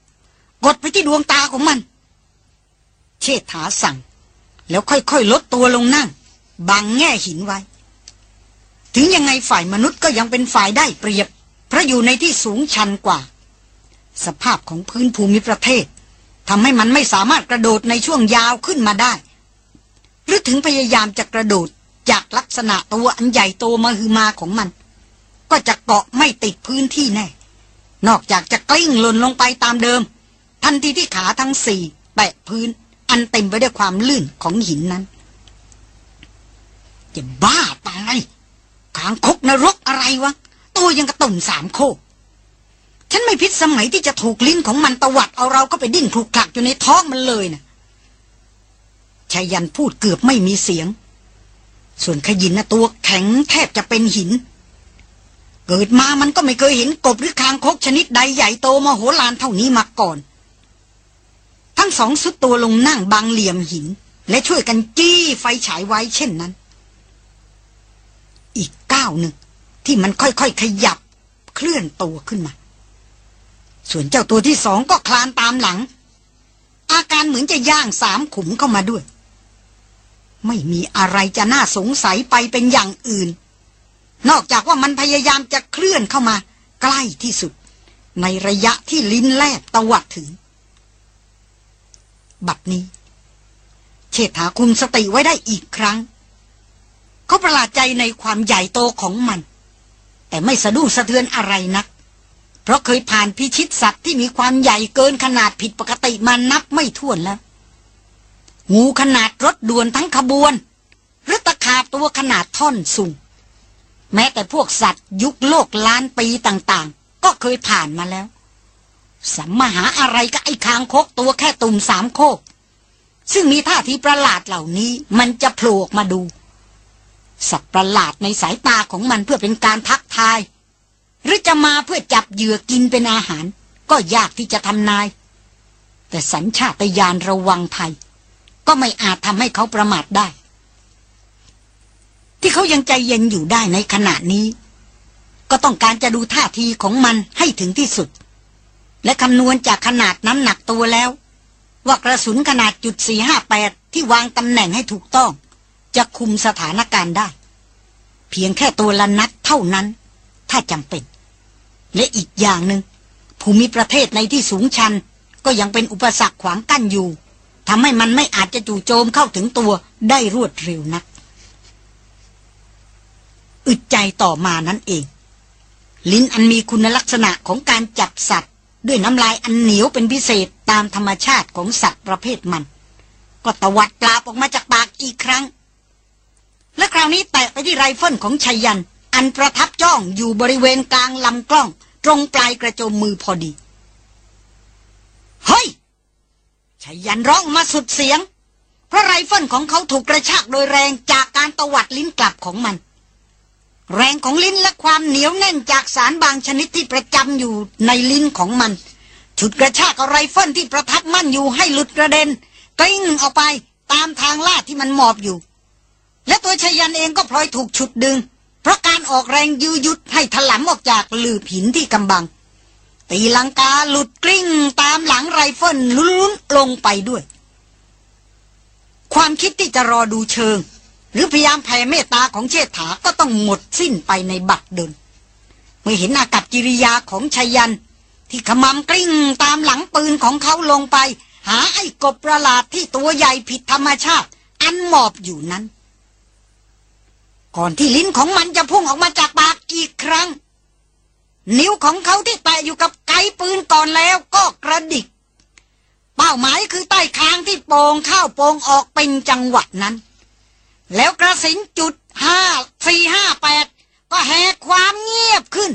กดไปที่ดวงตาของมัน เชษฐาสั่ง แล้วค่อยๆ ลดตัวลงนั่งบังแง่หินไว้ ถึงยังไงฝ่ายมนุษย์ก็ยังเป็นฝ่ายได้เปรียบ เพราะอยู่ในที่สูงชันกว่า สภาพของพื้นภูมิประเทศทำให้มันไม่สามารถกระโดดในช่วงยาวขึ้นมาได้ หรือถึงพยายามจะกระโดดจากลักษณะตัวอันใหญ่โตมาฮือมาของมัน ก็จะเกาะไม่ติดพื้นที่แน่ นอกจากจะกลิ้งหล่นลงไปตามเดิม ทันทีที่ขาทั้งสี่แตะพื้นอันเต็มไปด้วยความลื่นของหินนั้นจะบ้าตาย ขางคกนรกอะไรวะตัวยังกระตุ่มสามโคกฉันไม่พิษสมัยที่จะถูกลิ้นของมันตวัดเอาเราก็ไปดิ้นคลุกคลักอยู่ในท้องมันเลยนะชายันพูดเกือบไม่มีเสียง ส่วนขยินนะตัวแข็งแทบจะเป็นหิน เกิดมามันก็ไม่เคยเห็นกบหรือคางคกชนิดใดใหญ่โตมโหฬารเท่านี้มาก่อน ทั้งสองสุดตัวลงนั่งบางเหลี่ยมหิน และช่วยกันจี้ไฟฉายไว้เช่นนั้น อีกก้าวหนึ่ง ที่มันค่อยๆขยับเคลื่อนตัวขึ้นมา ส่วนเจ้าตัวที่สองก็คลานตามหลัง อาการเหมือนจะย่างสามขุมเข้ามาด้วย ไม่มีอะไรจะน่าสงสัยไปเป็นอย่างอื่น นอกจากว่ามันพยายามจะเคลื่อนเข้ามา ใกล้ที่สุด ในระยะที่ลิ้นแลบตวัดถึง บัดนี้เชษฐาคุมสติไว้ได้อีกครั้ง เขาประหลาดใจในความใหญ่โตของมัน แต่ไม่สะดุ้งสะเทือนอะไรนัก เพราะเคยผ่านพิชิตสัตว์ที่มีความใหญ่เกินขนาดผิดปกติมานับไม่ถ้วนแล้ว งูขนาดรถด่วนทั้งขบวน หรือตะขาบตัวขนาดท่อนสูงแม้แต่พวกสัตว์ยุคโลกล้านปีต่างๆ ก็เคยผ่านมาแล้ว สัมมาหาอะไรก็ไอ้คางคกตัวแค่ตุ่มสามโคก ซึ่งมีท่าทีประหลาดเหล่านี้มันจะโผล่ออกมาดู สัตว์ประหลาดในสายตาของมันเพื่อเป็นการทักทาย หรือจะมาเพื่อจับเหยื่อกินเป็นอาหาร ก็ยากที่จะทำนาย แต่สัญชาตญาณระวังภัย ก็ไม่อาจทำให้เขาประมาทได้ ที่เขายังใจเย็นอยู่ได้ในขณะนี้ ก็ต้องการจะดูท่าทีของมันให้ถึงที่สุด และคำนวณจากขนาดน้ำหนักตัวแล้ว ว่ากระสุนขนาดจุดสี่ห้าแปดที่วางตำแหน่งให้ถูกต้อง จะคุมสถานการณ์ได้ เพียงแค่ตัวละนัดเท่านั้น ถ้าจำเป็น และอีกอย่างหนึง่งภูมิประเทศในที่สูงชัน ก็ยังเป็นอุปสรรคขวางกั้นอยู่ทำให้มันไม่อาจจะจู่โจมเข้าถึงตัวได้รวดเร็วนัก อึดใจต่อมานั่นเอง ลิ้นอันมีคุณลักษณะของการจับสัตว์ ด้วยน้ำลายอันเหนียวเป็นพิเศษตามธรรมชาติของสัตว์ประเภทมัน ก็ตวัดปลาบออกมาจากปากอีกครั้ง และคราวนี้แตะไปที่ไรเฟิลของไชยยันต์ อันประทับจ้องอยู่บริเวณกลางลำกล้อง ตรงปลายกระโจมมือพอดี เฮ้ยไชยยันต์ร้องมาสุดเสียง เพราะไรเฟิลของเขาถูกกระชากโดยแรงจากการตวัดลิ้นกลับของมัน แรงของลิ้นและความเหนียวแน่นจากสารบางชนิดที่ประจำอยู่ในลิ้นของมันฉุดกระชากเอาไรเฟิลที่ประทับมั่นอยู่ให้หลุดกระเด็นกลิ้งออกไปตามทางลาดที่มันหมอบอยู่ และตัวไชยยันต์เองก็พลอยถูกฉุดดึง เพราะการออกแรงยื้อยุดให้ถลำออกจากหลืบหินที่กำบัง ตีลังกาหลุดกลิ้งตามหลังไรเฟิลลุ้นลงไปด้วย ความคิดที่จะรอดูเชิง หรือพยายามแผ่เมตตาของเชษฐาก็ต้องหมดสิ้นไปในบัดดลเมื่อเห็นอากับกิริยาของชยัน ที่ขมำกลิ้งตามหลังปืนของเขาลงไป หาไอ้กบประหลาดที่ตัวใหญ่ผิดธรรมชาติ อันหมอบอยู่นั้น ก่อนที่ลิ้นของมันจะพุ่งออกมาจากปากอีกครั้ง นิ้วของเขาที่แตะอยู่กับไกปืนก่อนแล้วก็กระดิก เป้าหมายคือใต้คางที่โป่งเข้าโป่งออกเป็นจังหวะนั้น แล้วกระสินจุดห้าสี่ห้าแปดก็แหกความเงียบขึ้น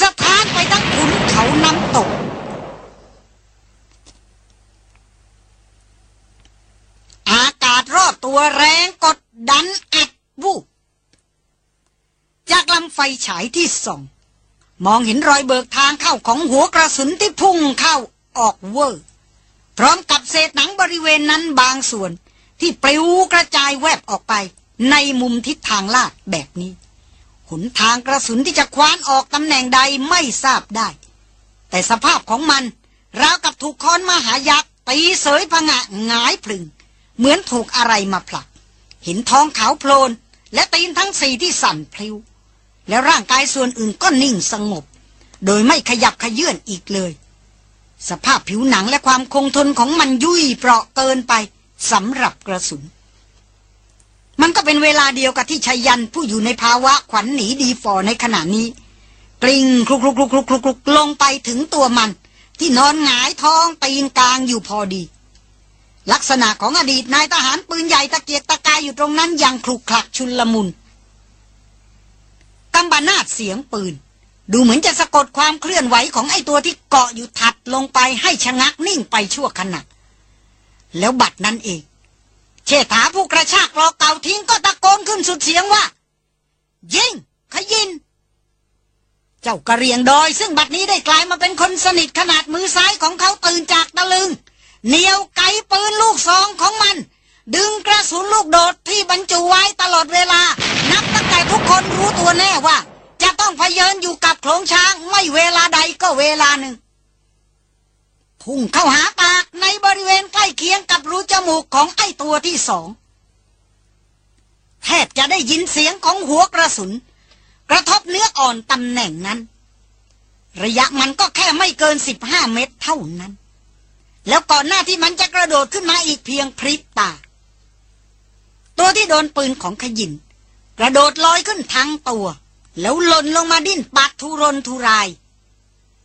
สะท้านไปทั้งขุนเขาน้ำตก อากาศรอบตัวแรงกดดันอัดวูบ จากลำไฟฉายที่ส่อง มองเห็นรอยเบิกทางเข้าของหัวกระสุนที่พุ่งเข้าออกเวอร์ พร้อมกับเศษหนังบริเวณนั้นบางส่วน ที่ปลิวกระจายแวบออกไป ในมุมทิศทางลาดแบบนี้ หนทางกระสุนที่จะคว้านออกตำแหน่งใดไม่ทราบได้ แต่สภาพของมันราวกับถูกค้อนมหายักษ์ตีเสยผงะหงายพลึง เหมือนถูกอะไรมาผลัก เห็นท้องขาวโพลนและตีนทั้งสี่ที่สั่นพลิ้ว แล้วร่างกายส่วนอื่นก็นิ่งสงบ โดยไม่ขยับขยื่นอีกเลย สภาพผิวหนังและความคงทนของมันยุ่ยเปราะเกินไปสำหรับกระสุน มันก็เป็นเวลาเดียวกับที่ชายันผู้อยู่ในภาวะขวัญหนีดีฟอในขณะนี้ กลิ้งคลุกคลุกคลุกคลุกคลุกคลุกลงไปถึงตัวมัน ที่นอนหงายท้องตีนกลางอยู่พอดี ลักษณะของอดีตนายทหารปืนใหญ่ตะเกียกตะกายอยู่ตรงนั้นอย่างคลุกคลักชุนลมุน กำบานาดเสียงปืน ดูเหมือนจะสะกดความเคลื่อนไหวของไอ้ตัวที่เกาะอยู่ถัดลงไปให้ชะงักนิ่งไปชั่วขณะแล้วบัดนั้นเอง เชษฐาผู้กระชากรอเก่าทิ้งก็ตะโกนขึ้นสุดเสียงว่า ยิงขยิน เจ้ากระเรียงดอย ซึ่งบัดนี้ได้กลายมาเป็นคนสนิทขนาดมือซ้ายของเขาตื่นจากตะลึงเหนียวไกปืนลูกซองของมัน ดึงกระสุนลูกโดดที่บรรจุไว้ตลอดเวลา นับตั้งแต่ทุกคนรู้ตัวแน่ว่า จะต้องพเยินอยู่กับโขลงช้างไม่เวลาใดก็เวลาหนึ่ง พุ่งเข้าหาปากในบริเวณใกล้เคียงกับรูจมูกของไอ้ตัวที่สองแทบจะได้ยินเสียงของหัวกระสุน กระทบเนื้ออ่อนตำแหน่งนั้น ระยะมันก็แค่ไม่เกินสิบห้าเมตรเท่านั้น แล้วก่อนหน้าที่มันจะกระโดดขึ้นมาอีกเพียงพริบตา ตัวที่โดนปืนของขยิน กระโดดลอยขึ้นทั้งตัว แล้วหล่นลงมาดิ้นปากทุรนทุราย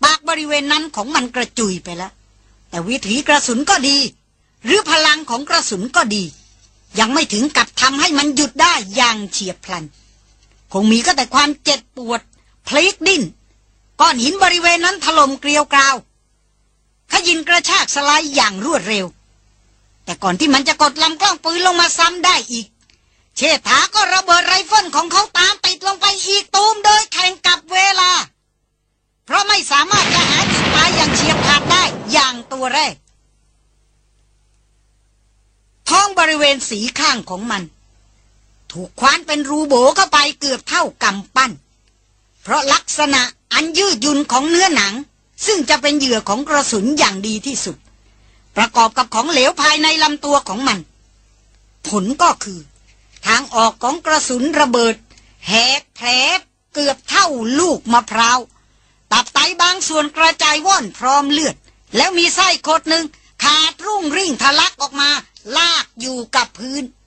ปากบริเวณนั้นของมันกระจุยไปแล้วแต่วิถีกระสุนก็ดี หรือพลังของกระสุนก็ดี ยังไม่ถึงกับทำให้มันหยุดได้อย่างเฉียบพลัน คงมีก็แต่ความเจ็บปวด พลิกดิ้นก้อนหินบริเวณนั้นถล่มเกลียวกราวขยินกระชากสไลด์อย่างรวดเร็ว แต่ก่อนที่มันจะกดลำกล้องปืนลงมาซ้ำได้อีก เชษฐาก็ระเบิดไรเฟิลของเขาตามติดลงไปอีกตูมโดยแข่งกับเวลา เพราะไม่สามารถจะหาจุดตายอย่างเฉียบขาดได้อย่างตัวแรก ท้องบริเวณสีข้างของมัน ถูกคว้านเป็นรูโบเข้าไปเกือบเท่ากำปั้น เพราะลักษณะอันยืดหยุ่นของเนื้อหนัง ซึ่งจะเป็นเหยื่อของกระสุนอย่างดีที่สุด ประกอบกับของเหลวภายในลำตัวของมัน ผลก็คือ ทางออกของกระสุนระเบิด แหกแผลเกือบเท่าลูกมะพร้าว ตับไตบางส่วนกระจายว่อนพร้อมเลือด แล้วมีไส้โคดหนึ่งขาดรุ่งริ่งทะลักออกมา ลากอยู่กับพื้น